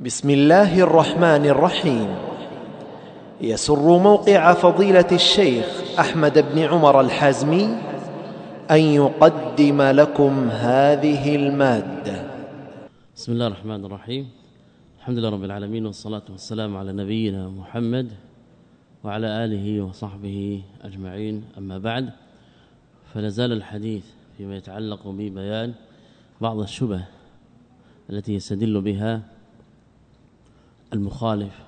بسم الله الرحمن الرحيم. يسر موقع فضيلة الشيخ أحمد بن عمر الحازمي أن يقدم لكم هذه المادة. بسم الله الرحمن الرحيم. الحمد لله رب العالمين والصلاة والسلام على نبينا محمد وعلى آله وصحبه أجمعين. أما بعد فلازال الحديث فيما يتعلق ببيان بعض الشبه التي يستدل بها المخالف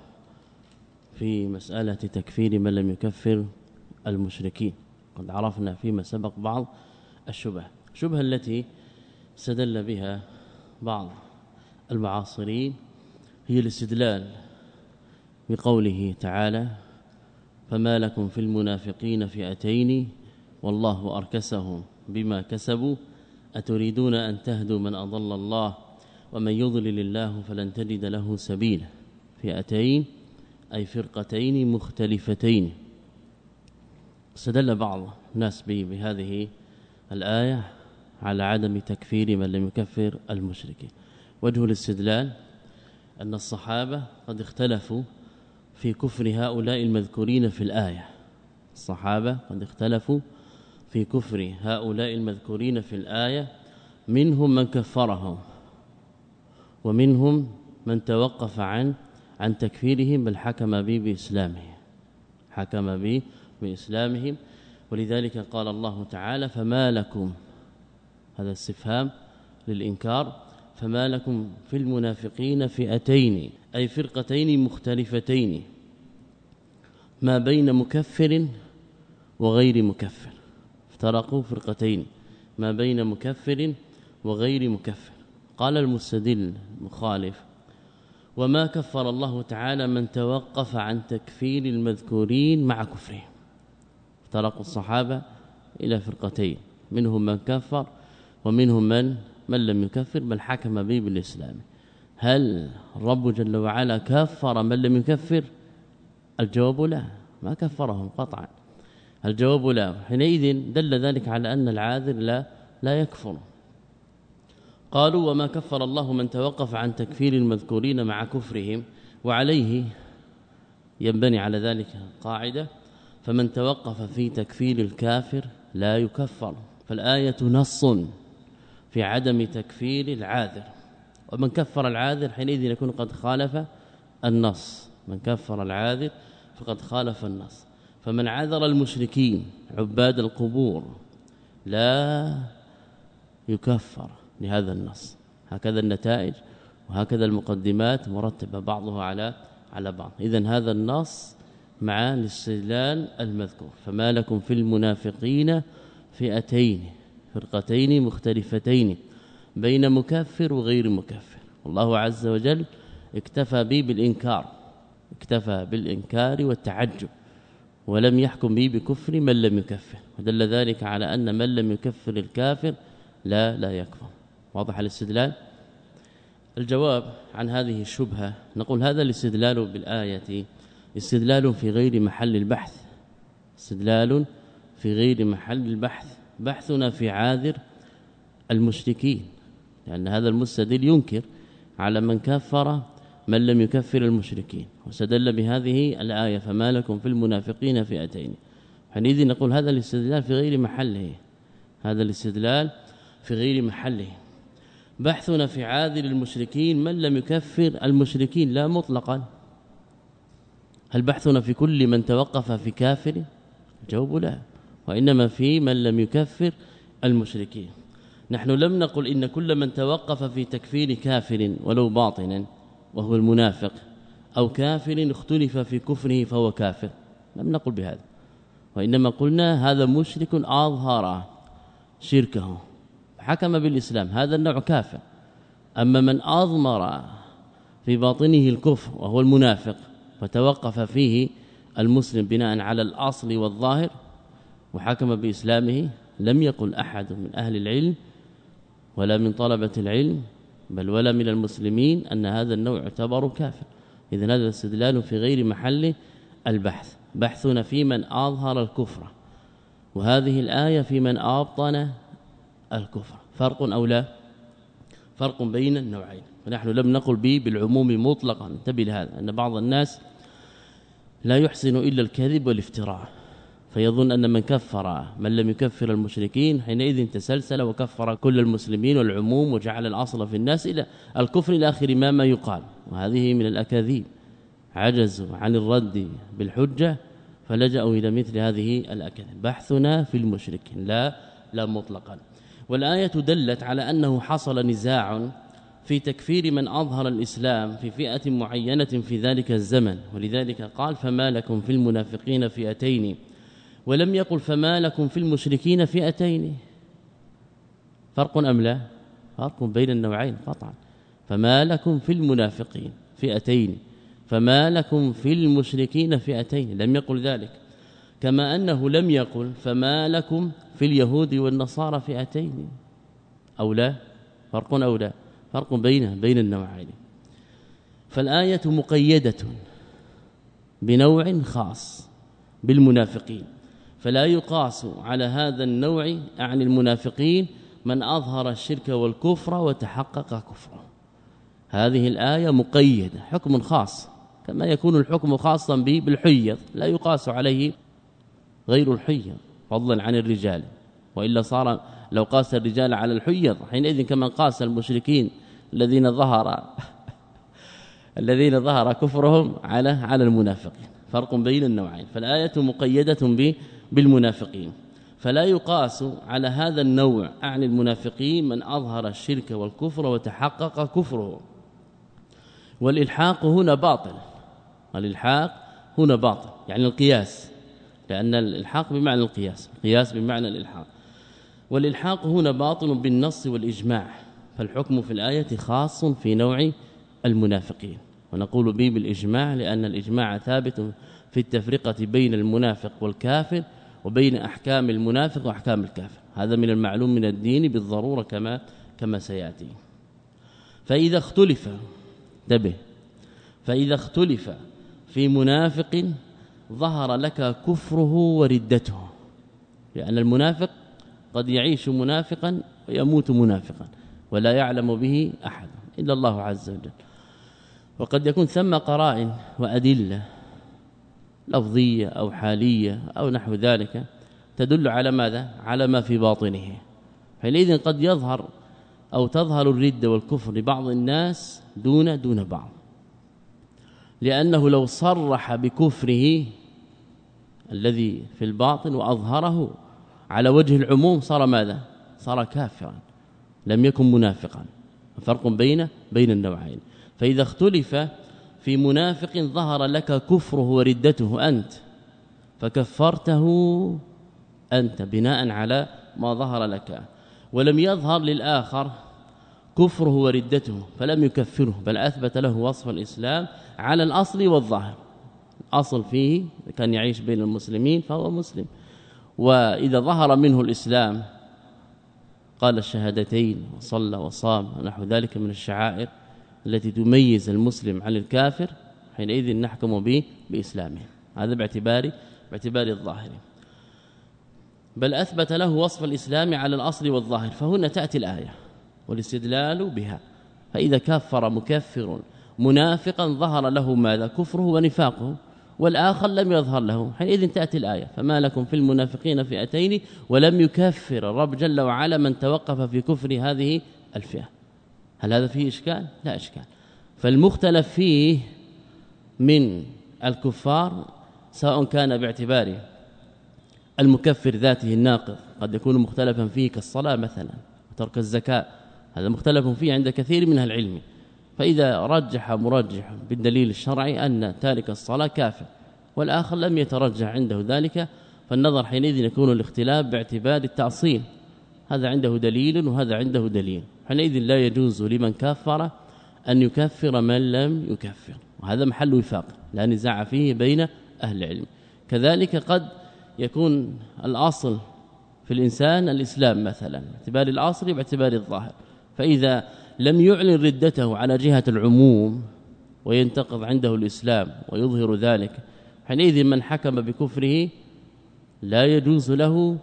في مسألة تكفير من لم يكفر المشركين. قد عرفنا فيما سبق بعض الشبه الشبهة التي استدل بها بعض المعاصرين هي الاستدلال بقوله تعالى فما لكم في المنافقين فئتين والله أركسهم بما كسبوا أتريدون أن تهدوا من أضل الله ومن يضلل الله فلن تجد له سبيلا. فئتين أي فرقتين مختلفتين. استدل بعض الناس بهذه الآية على عدم تكفير من لم يكفر المشركين. وجه الاستدلال أن الصحابة قد اختلفوا في كفر هؤلاء المذكورين في الآية. الصحابة قد اختلفوا في كفر هؤلاء المذكورين في الآية. منهم من كفرهم ومنهم من توقف عن عن تكفيرهم بل حكم به باسلامهم حكم به باسلامهم ولذلك قال الله تعالى فما لكم هذا استفهام للإنكار. فما لكم في المنافقين فئتين أي فرقتين مختلفتين ما بين مكفر وغير مكفر. افترقوا فرقتين ما بين مكفر وغير مكفر. قال المستدل مخالف وما كفر الله تعالى من توقف عن تكفير المذكورين مع كفرهم. افترقوا الصحابة إلى فرقتين منهم من كفر ومنهم من من لم يكفر بل حكم به بالإسلام. هل الرب جل وعلا كفر من لم يكفر؟ الجواب لا ما كفرهم قطعا. الجواب لا حينئذ دل ذلك على أن العاذر لا لا يكفر. قالوا وما كفر الله من توقف عن تكفير المذكورين مع كفرهم وعليه ينبني على ذلك قاعدة فمن توقف في تكفير الكافر لا يكفر. فالآية نص في عدم تكفير العاذر. ومن كفر العاذر حينئذ يكون قد خالف النص. من كفر العاذر فقد خالف النص. فمن عذر المشركين عباد القبور لا يكفر. لهذا النص. هكذا النتائج وهكذا المقدمات مرتبة بعضها على على بعض. اذا هذا النص مع الاستدلال المذكور. فما لكم في المنافقين فئتين فرقتين مختلفتين بين مكفر وغير مكفر. والله عز وجل اكتفى به بالإنكار اكتفى بالإنكار والتعجب ولم يحكم به بكفر من لم يكفر. ودل ذلك على أن من لم يكفر الكافر لا لا يكفر. واضح الاستدلال الجواب عن هذه الشبهة نقول هذا الاستدلال بالآية استدلال في غير محل البحث. استدلال في غير محل البحث. بحثنا في عاذر المشركين لأن هذا المستدل ينكر على من كفر من لم يكفر المشركين. واستدل بهذه الآية فما لكم في المنافقين فئتين. حينئذ نقول هذا الاستدلال في غير محله. هذا الاستدلال في غير محله. بحثنا في عاذل المشركين من لم يكفر المشركين لا مطلقا. هل بحثنا في كل من توقف في كافر؟ الجواب لا وإنما في من لم يكفر المشركين. نحن لم نقل إن كل من توقف في تكفير كافر ولو باطنا وهو المنافق أو كافر اختلف في كفره فهو كافر. لم نقل بهذا وإنما قلنا هذا مشرك أظهر شركه. حكم بالإسلام هذا النوع كافر. أما من أضمر في باطنه الكفر وهو المنافق فتوقف فيه المسلم بناء على الأصل والظاهر وحكم بإسلامه لم يقل أحد من أهل العلم ولا من طلبة العلم بل ولا من المسلمين أن هذا النوع يعتبر كافر. اذا هذا استدلال في غير محل البحث. بحثنا في من أظهر الكفر وهذه الآية في من أبطن الكفر. فرق أو لا؟ فرق بين النوعين. ونحن لم نقل به بالعموم مطلقا. انتبه لهذا أن بعض الناس لا يحسن إلا الكذب والافتراء. فيظن أن من كفر من لم يكفر المشركين حينئذ تسلسل وكفر كل المسلمين والعموم وجعل الأصل في الناس إلى الكفر إلى آخر ما ما يقال. وهذه من الأكاذيب. عجزوا عن الرد بالحجة فلجأوا إلى مثل هذه الأكاذيب. بحثنا في المشركين. لا لا مطلقا. والآية دلت على أنه حصل نزاع في تكفير من أظهر الإسلام في فئة معينة في ذلك الزمن ولذلك قال فما لكم في المنافقين فئتين ولم يقل فما لكم في المشركين فئتين فرق أم لا؟ فرق بين النوعين قطعا. فما لكم في المنافقين فئتين فما لكم في المشركين فئتين لم يقل ذلك. كما أنه لم يقل فما لكم في اليهود والنصارى فئتين أو لا؟ فرق أو لا؟ فرق بين بين النوعين. فالآية مقيدة بنوع خاص بالمنافقين فلا يقاس على هذا النوع عن المنافقين من أظهر الشرك والكفر وتحقق كفره. هذه الآية مقيدة حكم خاص كما يكون الحكم خاصا به بالحيض لا يقاس عليه غير الحيض فضلا عن الرجال. وإلا صار لو قاس الرجال على الحيض حينئذ كما قاس المشركين الذين ظهر الذين ظهر كفرهم على على المنافقين. فرق بين النوعين. فالآية مقيدة به بالمنافقين. فلا يقاس على هذا النوع عن المنافقين من أظهر الشرك والكفر وتحقق كفره. والإلحاق هنا باطل. الإلحاق هنا باطل. يعني القياس. لأن الإلحاق بمعنى القياس القياس بمعنى الإلحاق. والإلحاق هنا باطل بالنص والإجماع فالحكم في الآية خاص في نوع المنافقين. ونقول به بالإجماع لأن الإجماع ثابت في التفرقة بين المنافق والكافر وبين أحكام المنافق وأحكام الكافر. هذا من المعلوم من الدين بالضرورة كما كما سيأتي. فإذا اختلف انتبه فإذا اختلف في منافق ظهر لك كفره وردته. لأن المنافق قد يعيش منافقا ويموت منافقا ولا يعلم به أحد إلا الله عز وجل. وقد يكون ثم قرائن وأدلة لفظية أو حالية أو نحو ذلك تدل على ماذا؟ على ما في باطنه. حينئذ قد يظهر أو تظهر الردة والكفر لبعض الناس دون دون بعض. لأنه لو صرح بكفره الذي في الباطن وأظهره على وجه العموم صار ماذا؟ صار كافرا لم يكن منافقا. فرق بين بين النوعين. فإذا اختلف في منافق ظهر لك كفره وردته أنت فكفرته أنت بناء على ما ظهر لك. ولم يظهر للآخر كفره وردته فلم يكفره بل أثبت له وصف الإسلام على الأصل والظاهر. أصل فيه كان يعيش بين المسلمين فهو مسلم. وإذا ظهر منه الإسلام قال الشهادتين وصلى وصام ونحو ذلك من الشعائر التي تميز المسلم عن الكافر حينئذ نحكم به بإسلامه. هذا باعتبار باعتبار الظاهر. بل أثبت له وصف الإسلام على الأصل والظاهر فهنا تأتي الآية والاستدلال بها. فإذا كفر مكفر منافقا ظهر له ماذا؟ كفره ونفاقه. والآخر لم يظهر له. حينئذ تأتي الآية. فما لكم في المنافقين فئتين ولم يكفر الرب جل وعلا من توقف في كفر هذه الفئة. هل هذا فيه إشكال؟ لا إشكال. فالمختلف فيه من الكفار سواء كان باعتبار المكفر ذاته الناقض قد يكون مختلفا فيه كالصلاة مثلا وترك الزكاة. هذا مختلف فيه عند كثير من العلم. فإذا رجح مرجح بالدليل الشرعي أن تارك الصلاة كافر والآخر لم يترجح عنده ذلك فالنظر حينئذ يكون الاختلاف باعتبار التأصيل. هذا عنده دليل وهذا عنده دليل. حينئذ لا يجوز لمن كفر أن يكفر من لم يكفر. وهذا محل وفاق لا نزاع فيه بين أهل العلم. كذلك قد يكون الأصل في الإنسان الإسلام مثلا باعتبار الأصل باعتبار الظاهر. فإذا لم يعلن ردته على جهة العموم وينتقض عنده الإسلام ويظهر ذلك حينئذ من حكم بكفره لا يجوز له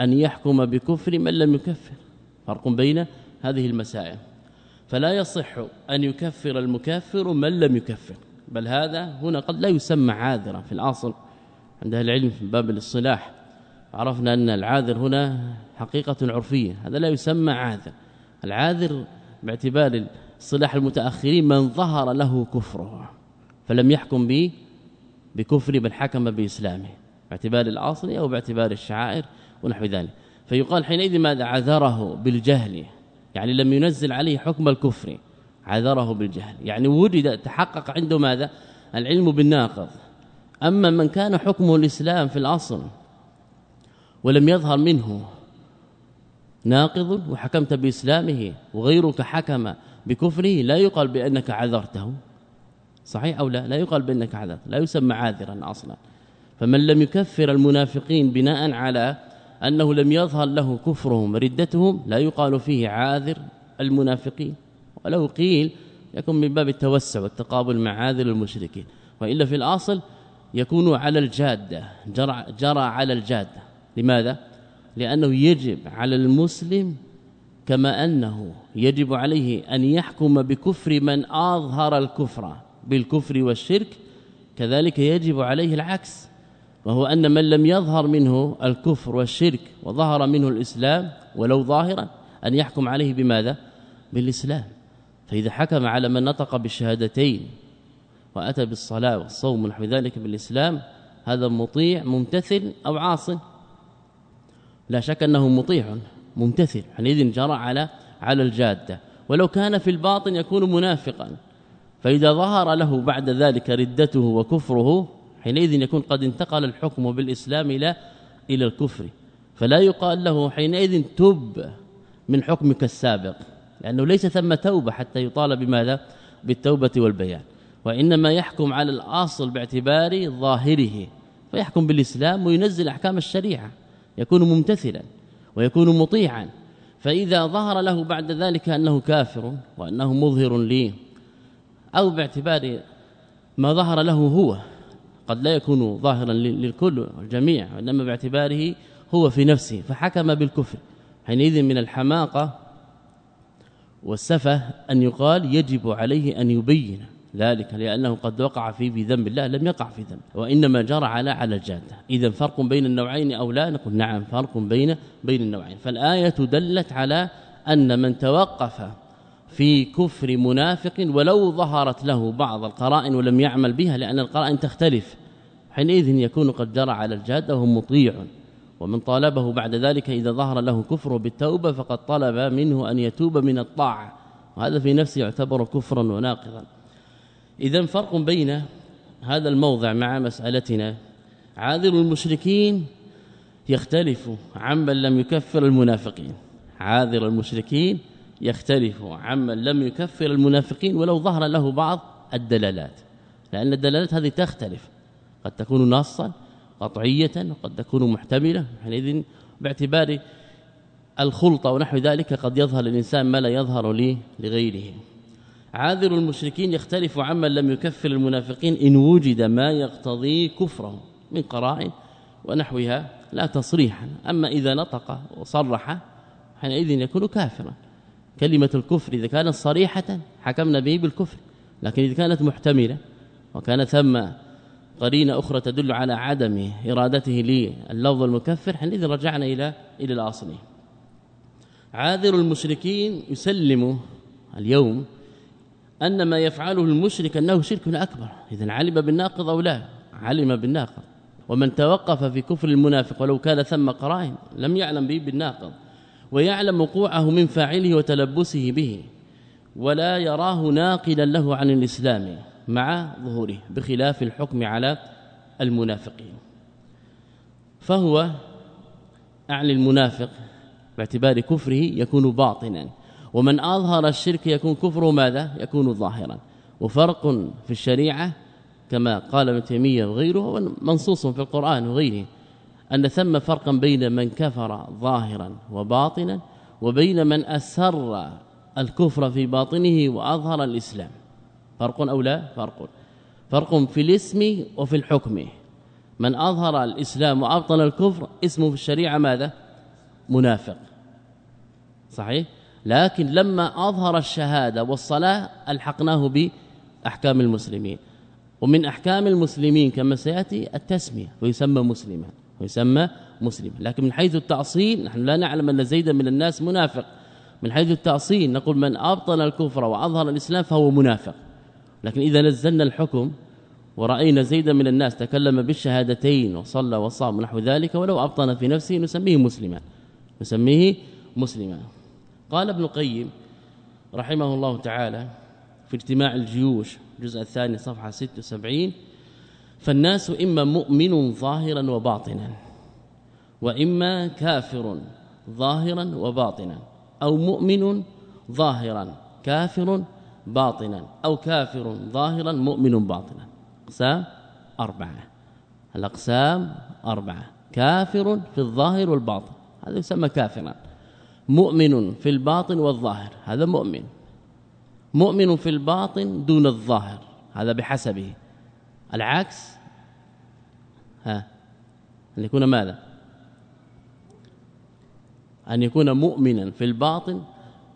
أن يحكم بكفر من لم يكفر. فرق بين هذه المسائل. فلا يصح أن يكفر المكفر من لم يكفر بل هذا هنا قد لا يسمى عاذرا في الأصل عند أهل العلم في باب الاصطلاح. عرفنا أن العاذر هنا حقيقة عرفية هذا لا يسمى عاذر. العاذر باعتبار اصطلاح المتأخرين من ظهر له كفره فلم يحكم به بكفر بل حكم بإسلامه باعتبار الاصل أو باعتبار الشعائر ونحو ذلك. فيقال حينئذ ماذا؟ عذره بالجهل يعني لم ينزل عليه حكم الكفر عذره بالجهل. يعني وجد تحقق عنده ماذا؟ العلم بالناقض. أما من كان حكمه الإسلام في الأصل ولم يظهر منه ناقض وحكمت بإسلامه وغيرك حكم بكفره لا يقال بأنك عذرته. صحيح أو لا؟ لا يقال بأنك عذرت لا يسمى عاذرا أصلا. فمن لم يكفر المنافقين بناء على أنه لم يظهر له كفرهم ردتهم لا يقال فيه عاذر المنافقين. ولو قيل يكون من باب التوسع والتقابل مع عاذر المشركين. وإلا في الأصل يكون على الجادة جرى, جرى على الجادة. لماذا؟ لأنه يجب على المسلم كما أنه يجب عليه أن يحكم بكفر من أظهر الكفر بالكفر والشرك كذلك يجب عليه العكس وهو أن من لم يظهر منه الكفر والشرك وظهر منه الإسلام ولو ظاهرا أن يحكم عليه بماذا؟ بالإسلام. فإذا حكم على من نطق بالشهادتين وأتى بالصلاة والصوم ونحو ذلك بالإسلام هذا مطيع ممتثل أو عاص. لا شك أنه مطيع ممتثل حينئذ جرى على على الجادة. ولو كان في الباطن يكون منافقا. فإذا ظهر له بعد ذلك ردته وكفره حينئذ يكون قد انتقل الحكم بالإسلام إلى إلى الكفر. فلا يقال له حينئذ تب من حكمك السابق لأنه ليس ثم توبة حتى يطال بماذا؟ بالتوبة والبيان. وإنما يحكم على الأصل باعتبار ظاهره فيحكم بالإسلام وينزل أحكام الشريعة. يكون ممتثلا ويكون مطيعا. فإذا ظهر له بعد ذلك أنه كافر وأنه مظهر لي أو باعتبار ما ظهر له هو قد لا يكون ظاهرا للكل والجميع وإنما باعتباره هو في نفسه. فحكم بالكفر حينئذ من الحماقة والسفه أن يقال يجب عليه أن يبين. ذلك لأنه قد وقع في بذنب الله لم يقع في ذنب. وإنما جرى على على الجاده اذا فرق بين النوعين أو لا؟ نقول نعم فرق بين بين النوعين. فالآية دلت على أن من توقف في كفر منافق ولو ظهرت له بعض القرائن ولم يعمل بها لأن القرائن تختلف. حينئذ يكون قد جرى على الجادة وهو مطيع. ومن طالبه بعد ذلك إذا ظهر له كفر بالتوبة فقد طلب منه أن يتوب من الطاعة. وهذا في نفسه يعتبر كفرا وناقضا. اذا فرق بين هذا الموضع مع مسألتنا. عاذر المشركين يختلف عمن لم يكفر المنافقين. عاذر المشركين يختلف عمن لم يكفر المنافقين ولو ظهر له بعض الدلالات. لأن الدلالات هذه تختلف. قد تكون نصا قطعية وقد تكون محتملة. حينئذ باعتبار الخلطة ونحو ذلك قد يظهر الإنسان ما لا يظهر لغيره. عاذر المشركين يختلف عمن لم يكفر المنافقين إن وجد ما يقتضي كفره من قرائن ونحوها لا تصريحا. أما إذا نطق وصرح حينئذ يكون كافرا. كلمة الكفر إذا كانت صريحة حكمنا به بالكفر لكن إذا كانت محتملة وكان ثم قرينة أخرى تدل على عدم إرادته لللفظ المكفر حينئذ رجعنا إلى إلى الأصل. عاذر المشركين يسلم اليوم أن ما يفعله المشرك أنه شرك أكبر. اذا علم بالناقض أو لا؟ علم بالناقض. ومن توقف في كفر المنافق ولو كان ثم قرائن لم يعلم به بالناقض. ويعلم وقوعه من فاعله وتلبسه به. ولا يراه ناقلا له عن الإسلام مع ظهوره بخلاف الحكم على المنافقين. فهو أعلى المنافق باعتبار كفره يكون باطنا. ومن أظهر الشرك يكون كفره ماذا؟ يكون ظاهرا. وفرق في الشريعة كما قال ابن تيمية وغيره منصوص في القرآن وغيره أن ثم فرقا بين من كفر ظاهرا وباطنا وبين من أسر الكفر في باطنه وأظهر الإسلام. فرق أو لا؟ فرق. فرق في الاسم وفي الحكم. من أظهر الإسلام وأبطن الكفر اسمه في الشريعة ماذا؟ منافق. صحيح؟ لكن لما أظهر الشهادة والصلاة ألحقناه بأحكام المسلمين. ومن أحكام المسلمين كما سيأتي التسمية ويسمى مسلما ويسمى مسلما. لكن من حيث التأصيل نحن لا نعلم أن زيدا من الناس منافق. من حيث التأصيل نقول من أبطل الكفر وأظهر الإسلام فهو منافق. لكن إذا نزلنا الحكم ورأينا زيدا من الناس تكلم بالشهادتين وصلى وصام ونحو ذلك ولو أبطن في نفسه نسميه مسلما. نسميه مسلما. قال ابن القيم رحمه الله تعالى في اجتماع الجيوش الجزء الثاني صفحة 76 فالناس إما مؤمن ظاهرا وباطنا وإما كافر ظاهرا وباطنا أو مؤمن ظاهرا كافر باطنا أو كافر ظاهرا مؤمن باطنا. أقسام أربعة. الأقسام أربعة. كافر في الظاهر والباطن. هذا يسمى كافرا. مؤمن في الباطن والظاهر. هذا مؤمن. مؤمن في الباطن دون الظاهر. هذا بحسبه. العكس. ها. أن يكون ماذا؟ أن يكون مؤمنا في الباطن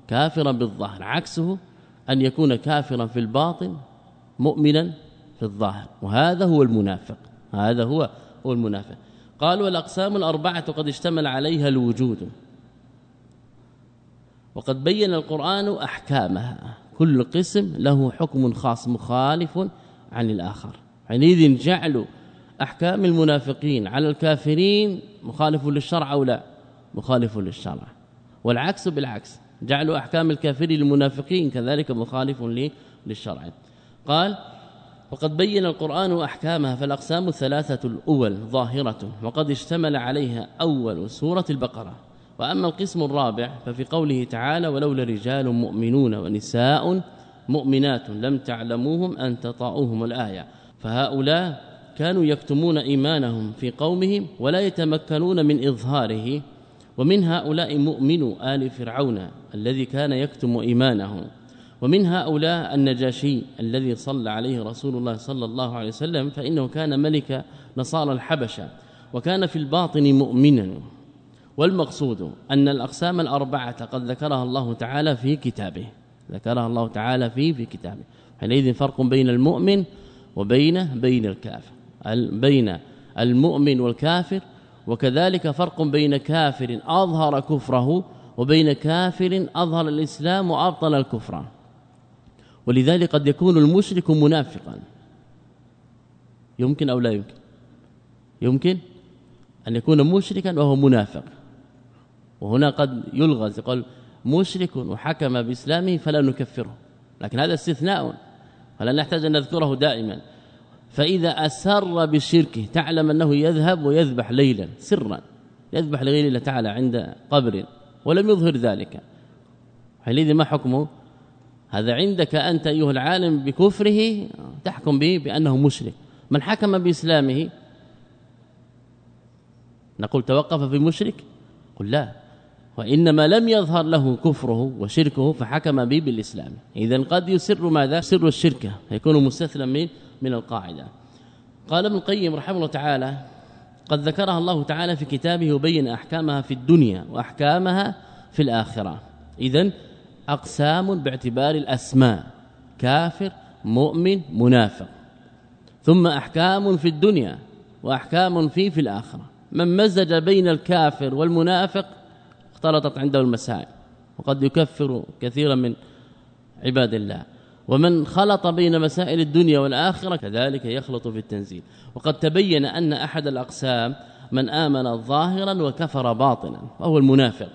كافرا بالظاهر. عكسه أن يكون كافرا في الباطن مؤمنا في الظاهر. وهذا هو المنافق. هذا هو هو المنافق. قال والاقسام الأربعة قد اشتمل عليها الوجود. وقد بين القرآن أحكامها. كل قسم له حكم خاص مخالف عن الآخر. حينئذ جعلوا أحكام المنافقين على الكافرين مخالف للشرع أو لا؟ مخالف للشرع. والعكس بالعكس جعلوا أحكام الكافرين للمنافقين كذلك مخالف للشرع. قال وقد بين القرآن أحكامها فالأقسام الثلاثة الأول ظاهرة وقد اشتمل عليها أول سورة البقرة. وأما القسم الرابع ففي قوله تعالى ولولا رجال مؤمنون ونساء مؤمنات لم تعلموهم أن تطاؤوهم الآية. فهؤلاء كانوا يكتمون إيمانهم في قومهم ولا يتمكنون من إظهاره. ومن هؤلاء مؤمن آل فرعون الذي كان يكتم إيمانه. ومن هؤلاء النجاشي الذي صلى عليه رسول الله صلى الله عليه وسلم فإنه كان ملك نصارى الحبشة. وكان في الباطن مؤمنا. والمقصود أن الأقسام الأربعة قد ذكرها الله تعالى في كتابه. ذكرها الله تعالى في في كتابه. حينئذ فرق بين المؤمن وبين بين الكافر. بين المؤمن والكافر وكذلك فرق بين كافر أظهر كفره وبين كافر أظهر الإسلام وأبطل الكفر. ولذلك قد يكون المشرك منافقا. يمكن أو لا يمكن؟ يمكن أن يكون مشركا وهو منافق. وهنا قد يلغز يقول مشرك وحكم بإسلامه فلا نكفره. لكن هذا استثناء فلا نحتاج أن نذكره دائما. فإذا أسر بشركه تعلم أنه يذهب ويذبح ليلا سرا. يذبح لغير الله تعالى عند قبر ولم يظهر ذلك. حينئذ ما حكمه؟ هذا عندك أنت أيها العالم بكفره تحكم به بأنه مشرك. من حكم بإسلامه نقول توقف في مشرك؟ قل لا. وإنما لم يظهر له كفره وشركه فحكم به بالإسلام. اذا قد يسر ماذا؟ سر الشركة يكون مستثنى من من القاعدة. قال ابن القيم رحمه الله تعالى قد ذكرها الله تعالى في كتابه وبين أحكامها في الدنيا وأحكامها في الآخرة. اذا أقسام باعتبار الأسماء كافر مؤمن منافق. ثم أحكام في الدنيا وأحكام في في الآخرة. من مزج بين الكافر والمنافق اختلطت عنده المسائل وقد يكفر كثيرا من عباد الله. ومن خلط بين مسائل الدنيا والآخرة كذلك يخلط في التنزيل. وقد تبين أن أحد الأقسام من آمن ظاهرا وكفر باطنا وهو المنافق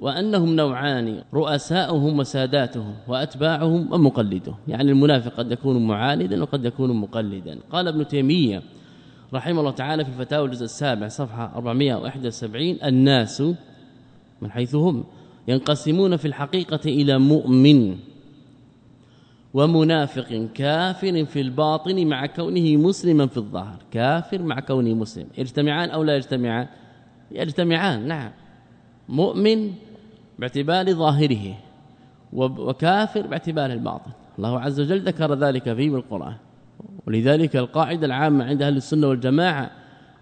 وأنهم نوعان رؤساؤهم وساداتهم وأتباعهم ومقلدهم. يعني المنافق قد يكون معاندا وقد يكون مقلدا. قال ابن تيمية رحمه الله تعالى في الفتاوى الجزء السابع صفحة 471 الناس من حيث هم ينقسمون في الحقيقة إلى مؤمن ومنافق كافر في الباطن مع كونه مسلما في الظاهر. كافر مع كونه مسلم. يجتمعان أو لا يجتمعان؟ يجتمعان نعم. مؤمن باعتبار ظاهره وكافر باعتبار الباطن. الله عز وجل ذكر ذلك في القرآن. ولذلك القاعدة العامة عند أهل السنة والجماعة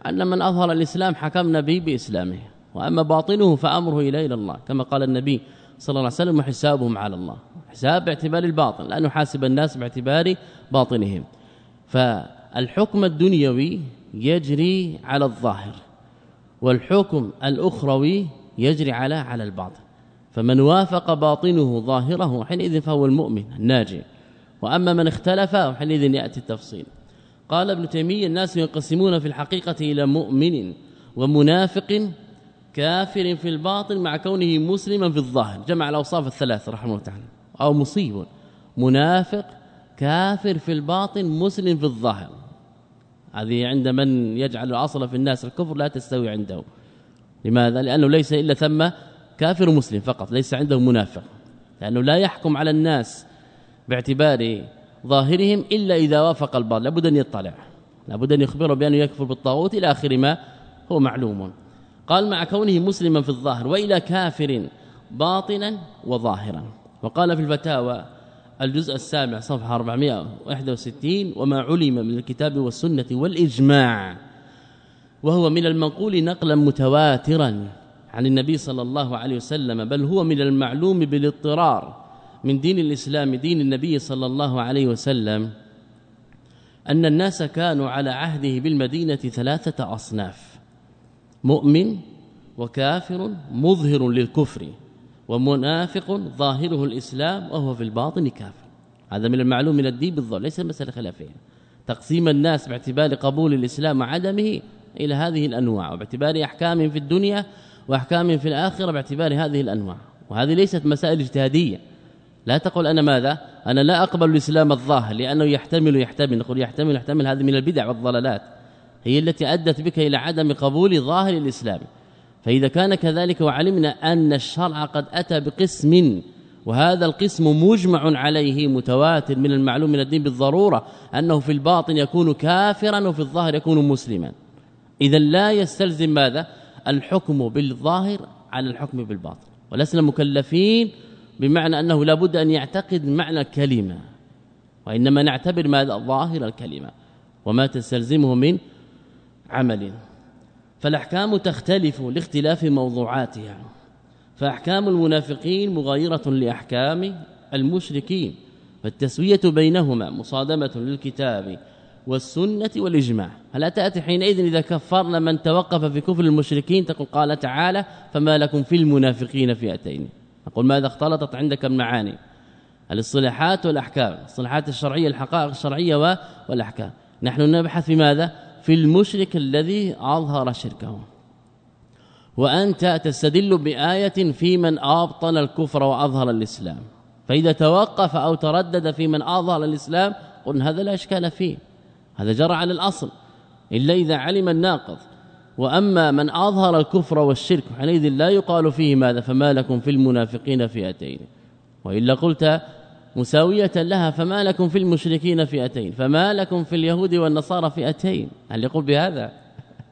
أن من أظهر الإسلام حكمنا به بإسلامه. وأما باطنه فأمره إلى إلى الله كما قال النبي صلى الله عليه وسلم وحسابهم على الله. حساب باعتبار الباطن لأنه حاسب الناس باعتبار باطنهم. فالحكم الدنيوي يجري على الظاهر والحكم الأخروي يجري على على الباطن. فمن وافق باطنه ظاهره حينئذ فهو المؤمن الناجي. وأما من اختلف حينئذ يأتي التفصيل. قال ابن تيمية الناس ينقسمون في الحقيقة إلى مؤمن ومنافق كافر في الباطن مع كونه مسلما في الظاهر. جمع الأوصاف الثلاث رحمه الله تعالى. أو مصيب. منافق كافر في الباطن مسلم في الظاهر. هذه عند من يجعل الأصل في الناس الكفر لا تستوي عنده. لماذا؟ لأنه ليس إلا ثم كافر مسلم فقط ليس عنده منافق. لأنه لا يحكم على الناس باعتبار ظاهرهم إلا إذا وافق الباطل. لابد أن يطلع. لابد أن يخبره بأنه يكفر بالطاغوت إلى آخر ما هو معلوم. قال مع كونه مسلما في الظاهر وإلى كافر باطنا وظاهرا. وقال في الفتاوى الجزء السابع صفحة 461 وما علم من الكتاب والسنة والإجماع وهو من المنقول نقلا متواترا عن النبي صلى الله عليه وسلم بل هو من المعلوم بالاضطرار من دين الإسلام دين النبي صلى الله عليه وسلم أن الناس كانوا على عهده بالمدينة ثلاثة أصناف. مؤمن وكافر مظهر للكفر ومنافق ظاهره الإسلام وهو في الباطن كافر. هذا من المعلوم من الدين بالظلم ليس مسألة خلافية. تقسيم الناس باعتبار قبول الإسلام وعدمه إلى هذه الأنواع وباعتبار أحكام في الدنيا وأحكام في الآخرة باعتبار هذه الأنواع. وهذه ليست مسائل اجتهادية. لا تقول أنا ماذا؟ أنا لا أقبل الإسلام الظاهر لأنه يحتمل يحتمل نقول يحتمل يحتمل هذه من البدع والضلالات. هي التي أدت بك إلى عدم قبول ظاهر الإسلام. فإذا كان كذلك وعلمنا أن الشرع قد أتى بقسم وهذا القسم مجمع عليه متواتر من المعلوم من الدين بالضرورة أنه في الباطن يكون كافرا وفي الظاهر يكون مسلما. اذا لا يستلزم ماذا؟ الحكم بالظاهر على الحكم بالباطن. ولسنا مكلفين بمعنى أنه لابد أن يعتقد معنى الكلمة وإنما نعتبر ماذا؟ ظاهر الكلمة. وما تستلزمه من عمل. فالأحكام تختلف لاختلاف موضوعاتها. فأحكام المنافقين مغايرة لأحكام المشركين. فالتسوية بينهما مصادمة للكتاب والسنة والإجماع. هل تاتي حينئذ إذا كفرنا من توقف في كفر المشركين؟ تقول قال تعالى فما لكم في المنافقين فئتين. نقول ماذا اختلطت عندك المعاني؟ الاصطلاحات والأحكام الاصطلاحات الشرعية الحقائق الشرعية والأحكام. نحن نبحث في ماذا؟ في المشرك الذي أظهر شركه. وانت تستدل بآية في من أبطل الكفر وأظهر الإسلام. فإذا توقف أو تردد في من أظهر الإسلام قلنا هذا لا إشكال فيه. هذا جرى على الأصل. إلا إذا علم الناقض. وأما من أظهر الكفر والشرك حينئذ لا يقال فيه ماذا فما لكم في المنافقين فئتين. وإلا قلت مساوية لها فما لكم في المشركين فئتين فما لكم في اليهود والنصارى فئتين. هل يقول بهذا؟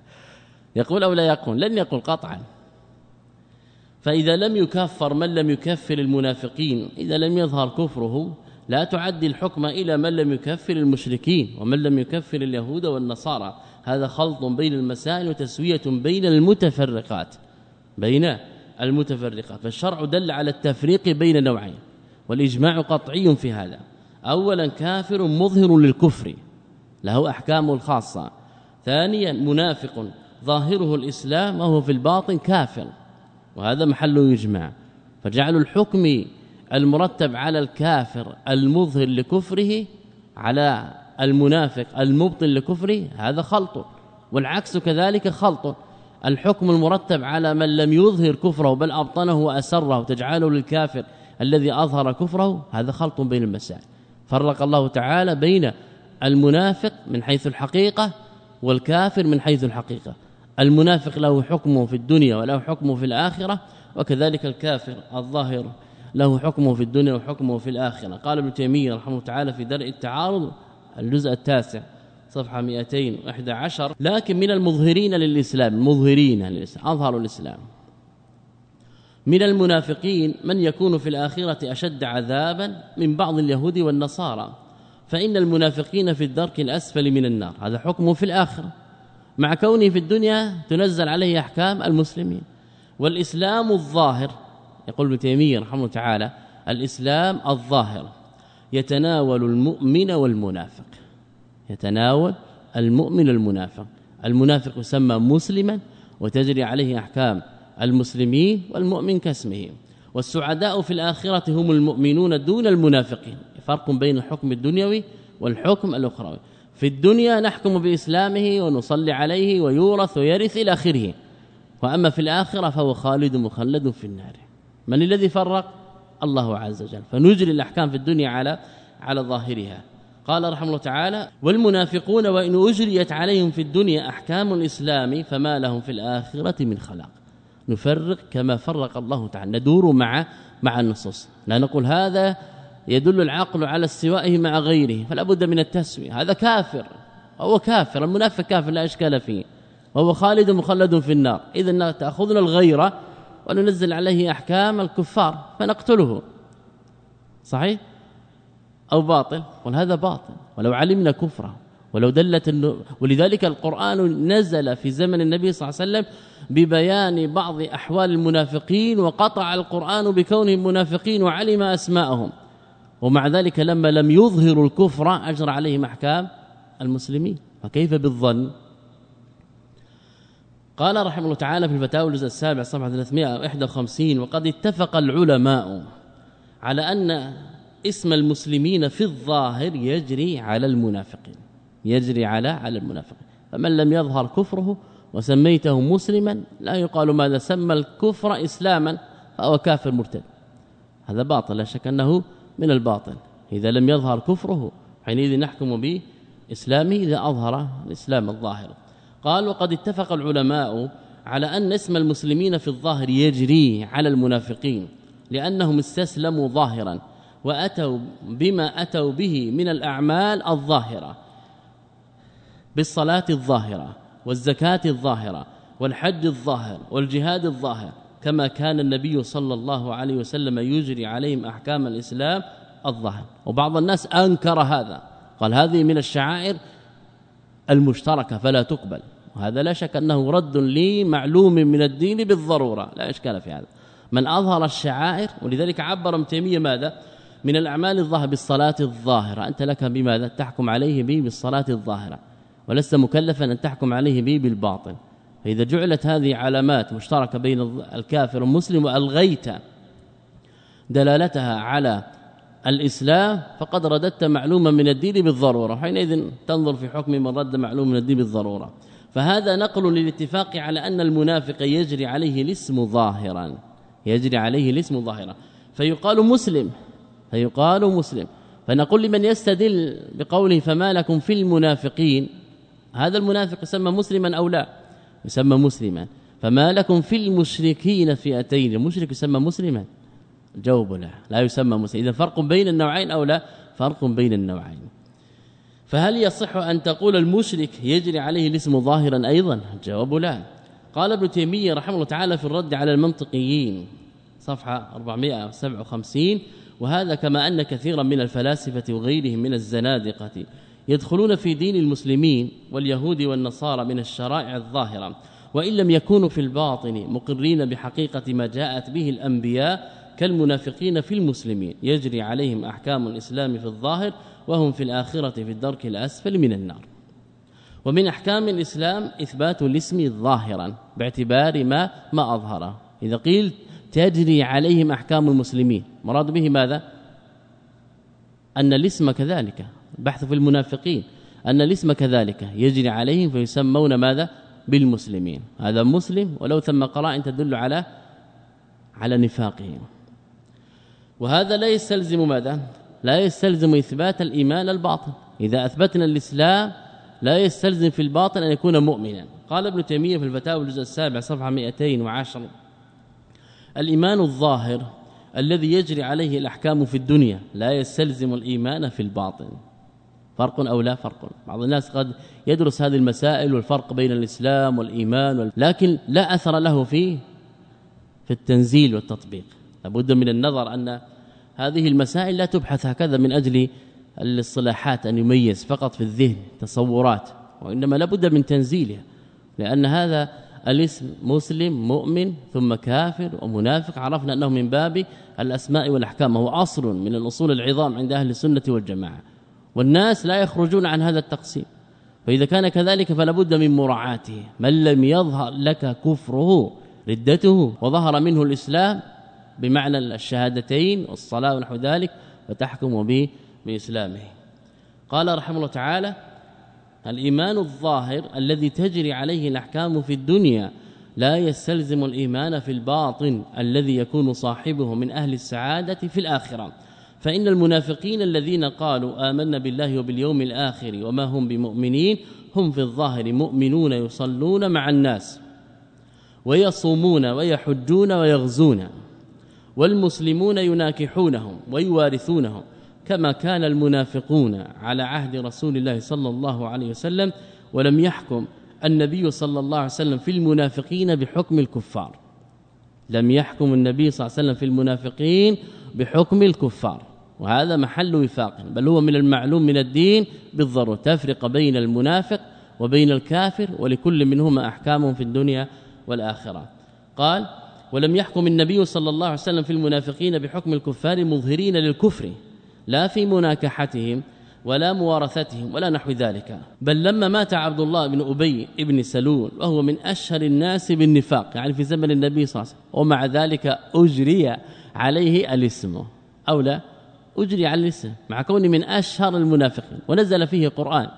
يقول أو لا يقول؟ لن يقول قطعا. فإذا لم يكفر من لم يكفر المنافقين إذا لم يظهر كفره لا تعدي الحكم إلى من لم يكفر المشركين ومن لم يكفر اليهود والنصارى. هذا خلط بين المسائل وتسوية بين المتفرقات بين المتفرقات. فالشرع دل على التفريق بين نوعين. والإجماع قطعي في هذا. اولا كافر مظهر للكفر له احكام الخاصة. ثانيا منافق ظاهره الإسلام وهو في الباطن كافر وهذا محل يجمع فجعل الحكم المرتب على الكافر المظهر لكفره على المنافق المبطل لكفره هذا خلط والعكس كذلك خلط الحكم المرتب على من لم يظهر كفره بل أبطنه وأسره تجعله للكافر الذي أظهر كفره هذا خلط بين المسائل. فرق الله تعالى بين المنافق من حيث الحقيقة والكافر من حيث الحقيقة. المنافق له حكمه في الدنيا وله حكمه في الآخرة وكذلك الكافر الظاهر له حكمه في الدنيا وحكمه في الآخرة. قال ابن تيمية رحمه الله تعالى في درء التعارض الجزء التاسع صفحة 211 لكن من المظهرين للإسلام المظهرين للإسلام أظهروا الإسلام. من المنافقين من يكون في الآخرة أشد عذابا من بعض اليهود والنصارى. فإن المنافقين في الدرك الأسفل من النار. هذا حكمه في الآخرة. مع كونه في الدنيا تنزل عليه أحكام المسلمين. والإسلام الظاهر يقول ابن تيمية رحمه الله تعالى الإسلام الظاهر يتناول المؤمن والمنافق. يتناول المؤمن والمنافق المنافق يسمى مسلما وتجري عليه أحكام المسلمين والمؤمن كاسمه. والسعداء في الآخرة هم المؤمنون دون المنافقين. فرق بين الحكم الدنيوي والحكم الأخروي. في الدنيا نحكم بإسلامه ونصلي عليه ويورث ويرث إلى آخره. وأما في الآخرة فهو خالد مخلد في النار. من الذي فرق؟ الله عز وجل. فنجري الأحكام في الدنيا على على ظاهرها. قال رحمه الله تعالى والمنافقون وإن أجريت عليهم في الدنيا أحكام الإسلام فما لهم في الآخرة من خلاق. نفرق كما فرق الله تعالى ندور مع مع النصوص. لا نقول هذا يدل العقل على استوائه مع غيره فلا بد من التسوية. هذا كافر هو كافر المنافق كافر لا إشكال فيه. وهو خالد مخلد في النار. اذا تأخذنا الغيرة وننزل عليه أحكام الكفار فنقتله. صحيح؟ أو باطل؟ وهذا باطل. ولو علمنا كفره ولو دلت النو... ولذلك القرآن نزل في زمن النبي صلى الله عليه وسلم ببيان بعض أحوال المنافقين وقطع القرآن بكونهم منافقين وعلم أسماءهم. ومع ذلك لما لم يظهروا الكفر أجرى عليهم أحكام المسلمين. فكيف بالظن؟ قال رحمه الله تعالى في الفتاوى الجزء السابع صفحة 351 وقد اتفق العلماء على أن اسم المسلمين في الظاهر يجري على المنافقين يجري على على المنافقين. فمن لم يظهر كفره وسميته مسلما لا يقال ماذا سمى الكفر إسلاما فهو كافر مرتد. هذا باطل لا شك أنه من الباطل. إذا لم يظهر كفره حينئذ نحكم به اسلامه إذا أظهر الإسلام الظاهر. قال وقد اتفق العلماء على أن اسم المسلمين في الظاهر يجري على المنافقين لأنهم استسلموا ظاهرا. وأتوا بما أتوا به من الأعمال الظاهرة بالصلاة الظاهرة والزكاة الظاهرة والحج الظاهر والجهاد الظاهر كما كان النبي صلى الله عليه وسلم يجري عليهم أحكام الإسلام الظاهر. وبعض الناس أنكر هذا قال هذه من الشعائر المشتركة فلا تقبل. وهذا لا شك أنه رد لمعلوم من الدين بالضرورة لا إشكال في هذا. من أظهر الشعائر ولذلك عبر ابن تيمية ماذا؟ من الأعمال الظاهرة بالصلاة الظاهرة. أنت لك بماذا؟ تحكم عليه به بالصلاة الظاهرة. ولست مكلفا أن تحكم عليه به بالباطن فإذا جعلت هذه علامات مشتركة بين الكافر والمسلم وألغيت دلالتها على الإسلام فقد رددت معلومه من الدين بالضرورة. حينئذ تنظر في حكم من رد معلوم من الدين بالضرورة. فهذا نقل للاتفاق على أن المنافق يجري عليه الاسم ظاهرا. يجري عليه الاسم ظاهرا. فيقال مسلم فيقال مسلم. فنقول لمن يستدل بقوله فما لكم في المنافقين هذا المنافق يسمى مسلما أو لا؟ يسمى مسلما. فما لكم في المشركين فئتين المشرك يسمى مسلما؟ الجواب لا لا يسمى مسلم إذا فرق بين النوعين أو لا فرق بين النوعين. فهل يصح أن تقول المشرك يجري عليه الاسم ظاهرا أيضا؟ الجواب لا. قال ابن تيمية رحمه الله تعالى في الرد على المنطقيين صفحة 457 وهذا كما أن كثيرا من الفلاسفة وغيرهم من الزنادقة يدخلون في دين المسلمين واليهود والنصارى من الشرائع الظاهرة وإن لم يكونوا في الباطن مقرين بحقيقة ما جاءت به الأنبياء كالمنافقين في المسلمين. يجري عليهم أحكام الإسلام في الظاهر وهم في الآخرة في الدرك الأسفل من النار. ومن أحكام الإسلام إثبات الاسم ظاهرا باعتبار ما ما اظهره إذا قيل تجري عليهم أحكام المسلمين. مراد به ماذا؟ أن الاسم كذلك بحث في المنافقين. أن الاسم كذلك يجري عليهم فيسمون ماذا؟ بالمسلمين. هذا مسلم ولو ثم قرائن تدل على على نفاقهم. وهذا لا يستلزم ماذا؟ لا يستلزم إثبات الإيمان الباطن. إذا أثبتنا الإسلام لا يستلزم في الباطن أن يكون مؤمنا. قال ابن تيمية في الفتاوى الجزء السابع صفحة 210 الإيمان الظاهر الذي يجري عليه الأحكام في الدنيا لا يستلزم الإيمان في الباطن. فرق أو لا فرق؟ بعض الناس قد يدرس هذه المسائل والفرق بين الإسلام والإيمان لكن لا أثر له في في التنزيل والتطبيق. لابد من النظر أن هذه المسائل لا تبحث هكذا من أجل الاصطلاحات أن يميز فقط في الذهن تصورات وإنما لابد من تنزيلها لأن هذا الاسم مسلم مؤمن ثم كافر ومنافق. عرفنا أنه من باب الأسماء والأحكام. هو أصل من الأصول العظام عند أهل السنة والجماعة. والناس لا يخرجون عن هذا التقسيم. فإذا كان كذلك فلا بد من مراعاته. من لم يظهر لك كفره ردته وظهر منه الإسلام بمعنى الشهادتين والصلاة ونحو ذلك فتحكم به بإسلامه. قال رحمه الله تعالى الإيمان الظاهر الذي تجري عليه الأحكام في الدنيا لا يستلزم الإيمان في الباطن الذي يكون صاحبه من أهل السعادة في الآخرة. فإن المنافقين الذين قالوا آمنا بالله وباليوم الآخر وما هم بمؤمنين هم في الظاهر مؤمنون يصلون مع الناس ويصومون ويحجون ويغزون والمسلمون يناكحونهم ويوارثونهم كما كان المنافقون على عهد رسول الله صلى الله عليه وسلم ولم يحكم النبي صلى الله عليه وسلم في المنافقين بحكم الكفار. لم يحكم النبي صلى الله عليه وسلم في المنافقين بحكم الكفار. وهذا محل وفاق بل هو من المعلوم من الدين بالضرورة تفرق بين المنافق وبين الكافر ولكل منهما احكام في الدنيا والآخرة. قال ولم يحكم النبي صلى الله عليه وسلم في المنافقين بحكم الكفار مظهرين للكفر لا في مناكحتهم ولا موارثتهم ولا نحو ذلك. بل لما مات عبد الله بن أبي ابن سلول وهو من أشهر الناس بالنفاق يعني في زمن النبي صلى الله عليه وسلم ومع ذلك أجري عليه الاسم أو لا أجري على الاسم مع كونه من أشهر المنافقين. ونزل فيه قران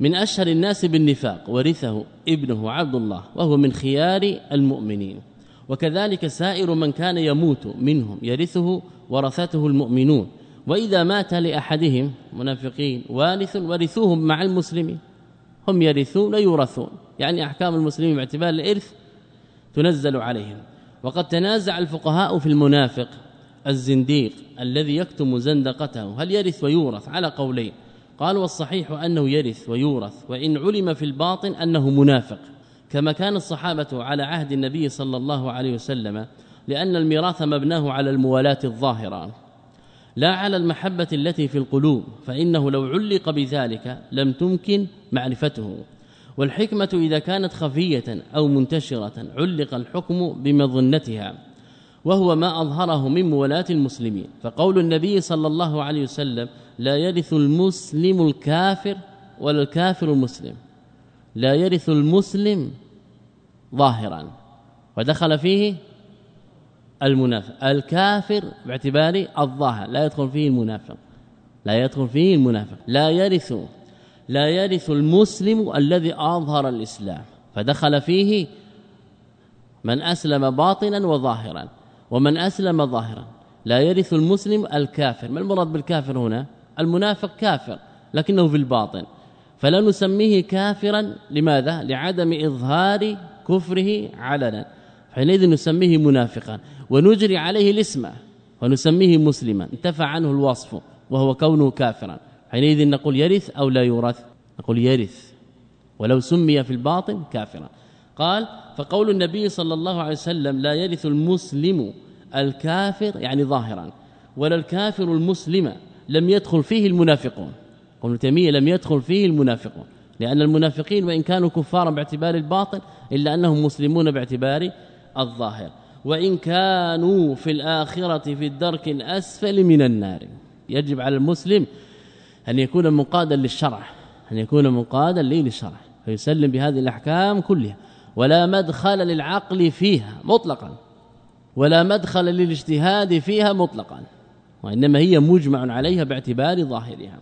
من أشهر الناس بالنفاق ورثه ابنه عبد الله وهو من خيار المؤمنين. وكذلك سائر من كان يموت منهم يرثه ورثته المؤمنون. وإذا مات لأحدهم منافقين وارث ورثوهم مع المسلمين. هم يرثون ويورثون. يعني أحكام المسلمين باعتبار الإرث تنزل عليهم. وقد تنازع الفقهاء في المنافق الزنديق الذي يكتم زندقته. هل يرث ويورث؟ على قولين. قال والصحيح أنه يرث ويورث وإن علم في الباطن أنه منافق. كما كان الصحابة على عهد النبي صلى الله عليه وسلم لأن الميراث مبناه على الموالاة الظاهرة. لا على المحبة التي في القلوب فإنه لو علق بذلك لم تمكن معرفته. والحكمة إذا كانت خفية أو منتشرة علق الحكم بمظنتها وهو ما أظهره من موالاة المسلمين. فقول النبي صلى الله عليه وسلم لا يرث المسلم الكافر ولا الكافر المسلم لا يرث المسلم ظاهرا. ودخل فيه المنافق. الكافر باعتبار الظاهر. لا يدخل فيه المنافق. لا يدخل فيه المنافق. لا يرث لا يرث المسلم الذي أظهر الإسلام. فدخل فيه من أسلم باطنا وظاهرا. ومن أسلم ظاهرا. لا يرث المسلم الكافر. ما المراد بالكافر هنا؟ المنافق كافر لكنه في الباطن. فلا نسميه كافرا. لماذا؟ لعدم إظهار كفره علنا. حينئذ نسميه منافقا. ونجري عليه الاسم ونسميه مسلما. انتفى عنه الوصف وهو كونه كافرا. حينئذ نقول يرث أو لا يورث؟ نقول يرث. ولو سمي في الباطن كافرا. قال فقول النبي صلى الله عليه وسلم لا يرث المسلم الكافر يعني ظاهرا ولا الكافر المسلم لم يدخل فيه المنافقون. ابن تيمية لم يدخل فيه المنافقون. لأن المنافقين وإن كانوا كفارا باعتبار الباطن إلا أنهم مسلمون باعتبار الظاهر. وإن كانوا في الآخرة في الدرك الأسفل من النار. يجب على المسلم أن يكون منقادا للشرع أن يكون منقادا للشرع فيسلم بهذه الأحكام كلها. ولا مدخل للعقل فيها مطلقا ولا مدخل للاجتهاد فيها مطلقا وإنما هي مجمع عليها باعتبار ظاهرها.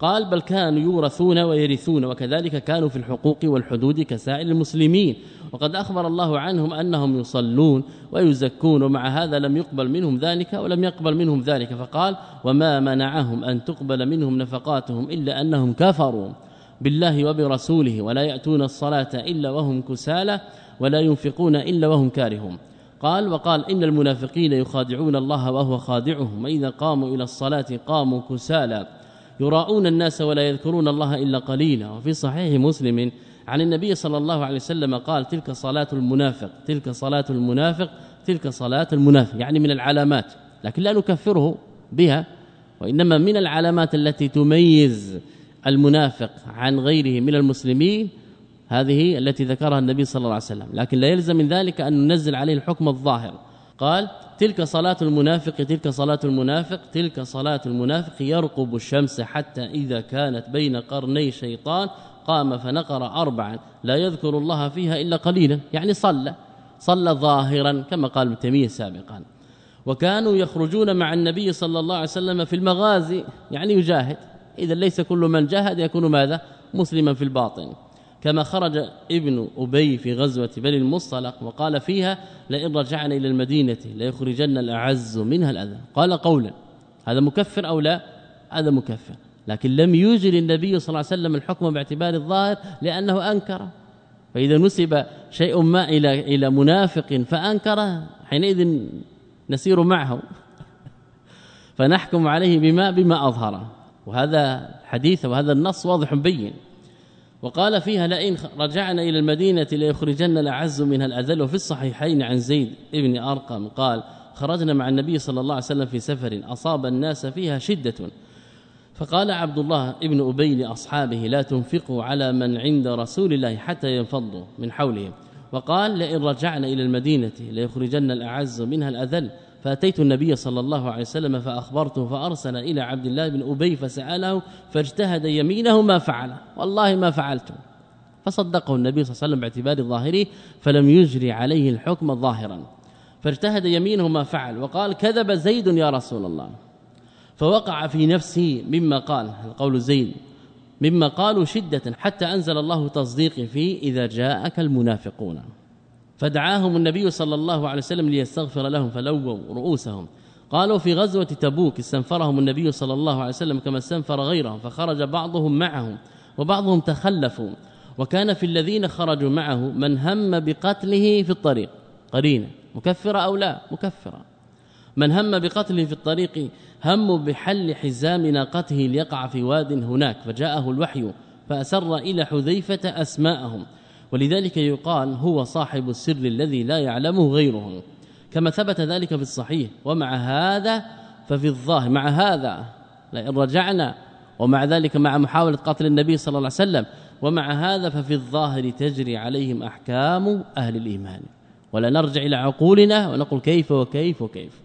قال بل كانوا يورثون ويرثون وكذلك كانوا في الحقوق والحدود كسائر المسلمين وقد أخبر الله عنهم أنهم يصلون ويزكون ومع هذا لم يقبل منهم ذلك ولم يقبل منهم ذلك فقال وما منعهم أن تقبل منهم نفقاتهم إلا أنهم كفروا بالله وبرسوله ولا يأتون الصلاة إلا وهم كسالى ولا ينفقون إلا وهم كارهون قال وقال إن المنافقين يخادعون الله وهو خادعهم وإذا قاموا إلى الصلاة قاموا كسالى يراؤون الناس ولا يذكرون الله إلا قليلا. وفي صحيح مسلم عن النبي صلى الله عليه وسلم قال تلك صلاة المنافق تلك صلاة المنافق تلك صلاة المنافق. يعني من العلامات لكن لا نكفره بها. وإنما من العلامات التي تميز المنافق عن غيره من المسلمين هذه التي ذكرها النبي صلى الله عليه وسلم. لكن لا يلزم من ذلك أن ننزل عليه الحكم الظاهر. قال تلك صلاة المنافق تلك صلاة المنافق تلك صلاة المنافق يرقب الشمس حتى إذا كانت بين قرني شيطان قام فنقر أربعا. لا يذكر الله فيها إلا قليلا يعني صلى صلى ظاهرا كما قال ابن تيمية سابقا. وكانوا يخرجون مع النبي صلى الله عليه وسلم في المغازي يعني يجاهد. اذا ليس كل من جاهد يكون ماذا؟ مسلما في الباطن. كما خرج ابن أبي في غزوة بني المصطلق وقال فيها لئن رجعنا إلى المدينة ليخرجن الأعز منها الأذى. قال قولا هذا مكفر أو لا؟ هذا مكفر. لكن لم يجري النبي صلى الله عليه وسلم الحكم باعتبار الظاهر لأنه أنكر. فإذا نسب شيء ما إلى إلى منافق فانكره حينئذ نسير معه. فنحكم عليه بما بما أظهر. وهذا حديث وهذا النص واضح بين. وقال فيها لئن رجعنا إلى المدينة ليخرجن الأعز منها الأذل. وفي الصحيحين عن زيد ابن أرقم قال خرجنا مع النبي صلى الله عليه وسلم في سفر أصاب الناس فيها شدة. فقال عبد الله ابن أبي لأصحابه لا تنفقوا على من عند رسول الله حتى ينفضوا من حولهم. وقال لئن رجعنا إلى المدينة ليخرجن الأعز منها الأذل. فأتيت النبي صلى الله عليه وسلم فأخبرته فأرسل إلى عبد الله بن أبي فسأله فاجتهد يمينه ما فعل. والله ما فعلت. فصدقه النبي صلى الله عليه وسلم باعتبار ظاهره فلم يجري عليه الحكم ظاهرا. فاجتهد يمينه ما فعل وقال كذب زيد يا رسول الله. فوقع في نفسه مما قال قول زيد مما قالوا شدة حتى أنزل الله تصديقي فيه إذا جاءك المنافقون. فدعاهم النبي صلى الله عليه وسلم ليستغفر لهم فلووا رؤوسهم. قالوا في غزوة تبوك استنفرهم النبي صلى الله عليه وسلم كما استنفر غيرهم فخرج بعضهم معهم وبعضهم تخلفوا. وكان في الذين خرجوا معه من هم بقتله في الطريق قرينة. مكفرة أو لا؟ مكفرة. من هم بقتله في الطريق هم بحل حزام ناقته ليقع في واد هناك فجاءه الوحي فأسر إلى حذيفة أسماءهم. ولذلك يقال هو صاحب السر الذي لا يعلمه غيره. كما ثبت ذلك في الصحيح. ومع هذا ففي الظاهر مع هذا لئن رجعنا ومع ذلك مع محاولة قتل النبي صلى الله عليه وسلم ومع هذا ففي الظاهر تجري عليهم أحكام أهل الإيمان. ولا نرجع إلى عقولنا ونقول كيف وكيف وكيف.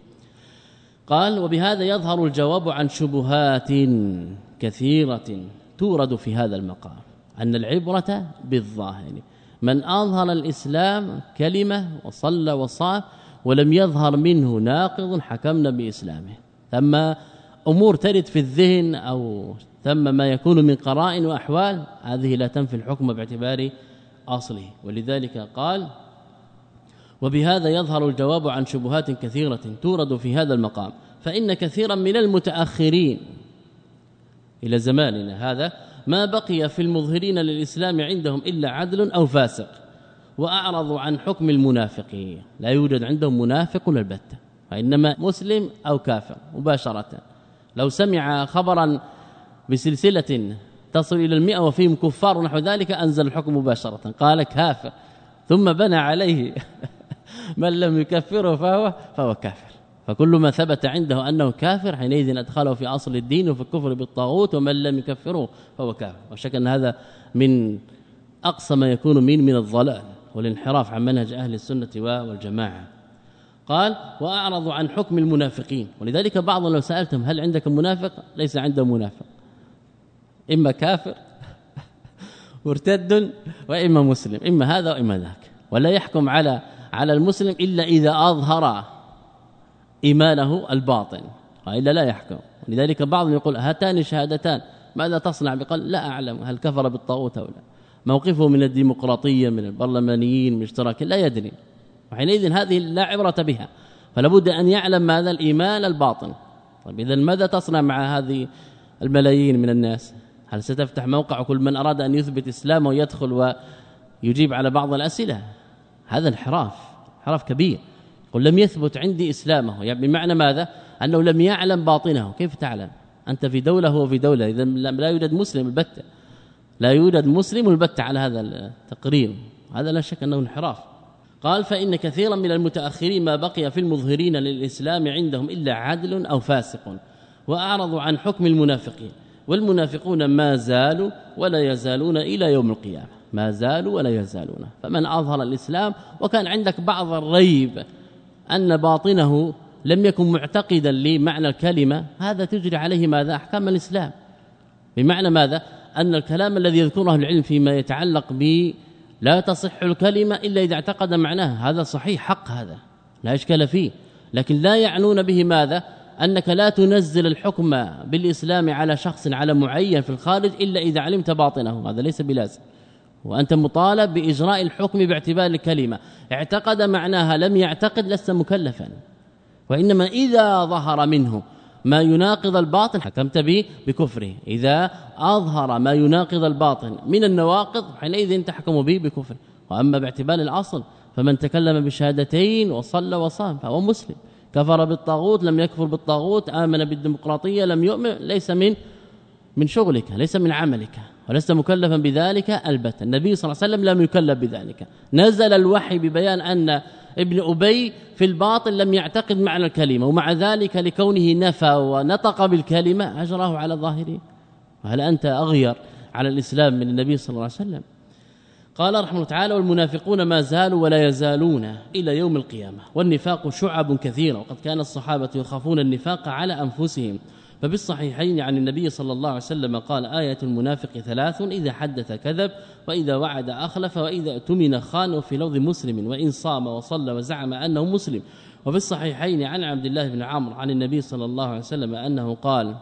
قال وبهذا يظهر الجواب عن شبهات كثيرة تورد في هذا المقام. أن العبرة بالظاهر. من أظهر الإسلام كلمة وصلى وصام ولم يظهر منه ناقض حكمنا بإسلامه ثم أمور ترد في الذهن أو ثم ما يكون من قرائن وأحوال هذه لا تنفي الحكم باعتبار أصله. ولذلك قال وبهذا يظهر الجواب عن شبهات كثيرة تورد في هذا المقام فإن كثيرا من المتأخرين إلى زماننا هذا ما بقي في المظهرين للإسلام عندهم إلا عدل أو فاسق وأعرضوا عن حكم المنافقين لا يوجد عندهم منافق البتة وإنما مسلم أو كافر مباشرة. لو سمع خبرا بسلسلة تصل إلى المئة وفيهم كفار نحو ذلك أنزل الحكم مباشرة. قال كافر ثم بنى عليه من لم يكفره فهو فهو كافر. فكل ما ثبت عنده أنه كافر حينئذ أدخله في أصل الدين وفي الكفر بالطاغوت ومن لم يكفره فهو كافر. وشك أن هذا من أقصى ما يكون من من الضلال والانحراف عن منهج أهل السنة والجماعة. قال واعرضوا عن حكم المنافقين. ولذلك بعض لو سالتم هل عندك منافق؟ ليس عنده منافق. إما كافر مرتد وإما مسلم. إما هذا وإما ذاك. ولا يحكم على على المسلم إلا إذا أظهر إيمانه الباطن. والا لا يحكم. لذلك بعضهم يقول هاتان شهادتان ماذا تصنع؟ بقال لا أعلم هل كفر بالطاغوت أو لا. موقفه من الديمقراطية من البرلمانيين من الاشتراك لا يدري. وحينئذ هذه لا عبرة بها. فلا بد أن يعلم ماذا الإيمان الباطن. طيب اذا ماذا تصنع مع هذه الملايين من الناس؟ هل ستفتح موقع وكل من أراد أن يثبت إسلامه يدخل ويجيب على بعض الأسئلة؟ هذا انحراف انحراف كبير. قل لم يثبت عندي إسلامه. يعني بمعنى ماذا؟ أنه لم يعلم باطنه. كيف تعلم؟ أنت في دولة هو في دولة. إذا لا يوجد مسلم البتة. لا يوجد مسلم البتة على هذا التقرير. هذا لا شك أنه انحراف. قال فإن كثيرا من المتأخرين ما بقي في المظهرين للإسلام عندهم إلا عدل أو فاسق وأعرضوا عن حكم المنافقين. والمنافقون ما زالوا ولا يزالون إلى يوم القيامة. ما زالوا ولا يزالون. فمن أظهر الإسلام وكان عندك بعض الريب أن باطنه لم يكن معتقدا لمعنى الكلمة هذا تجري عليه ماذا؟ أحكام الإسلام. بمعنى ماذا؟ أن الكلام الذي يذكره العلم فيما يتعلق ب لا تصح الكلمة إلا إذا اعتقد معناها. هذا صحيح حق هذا لا إشكال فيه. لكن لا يعنون به ماذا؟ أنك لا تنزل الحكم بالإسلام على شخص على معين في الخارج إلا إذا علمت باطنه. هذا ليس بلازم. وأنت مطالب بإجراء الحكم باعتبار الكلمة. اعتقد معناها لم يعتقد لست مكلفا. وإنما إذا ظهر منه ما يناقض الباطن حكمت به بكفره. إذا أظهر ما يناقض الباطن من النواقض حينئذ تحكم به بكفره. وأما باعتبار الأصل فمن تكلم بشهادتين وصلى وصام فهو مسلم. كفر بالطاغوت لم يكفر بالطاغوت. آمن بالديمقراطية لم يؤمن ليس من من شغلك ليس من عملك. ولست مكلفا بذلك البتة. النبي صلى الله عليه وسلم لم يكلف بذلك. نزل الوحي ببيان أن ابن أبي في الباطل لم يعتقد معنى الكلمة ومع ذلك لكونه نفى ونطق بالكلمة أجراه على ظاهره وهل أنت أغير على الإسلام من النبي صلى الله عليه وسلم؟ قال رحمه الله تعالى والمنافقون ما زالوا ولا يزالون إلى يوم القيامة. والنفاق شعب كثيرة وقد كان الصحابة يخافون النفاق على أنفسهم. فبالصحيحين عن النبي صلى الله عليه وسلم قال آية المنافق ثلاث إذا حدث كذب وإذا وعد أخلف وإذا اؤتمن خان وفي لوظ مسلم وإن صام وصلى وزعم أنه مسلم. وفي الصحيحين عن عبد الله بن عمرو عن النبي صلى الله عليه وسلم أنه قال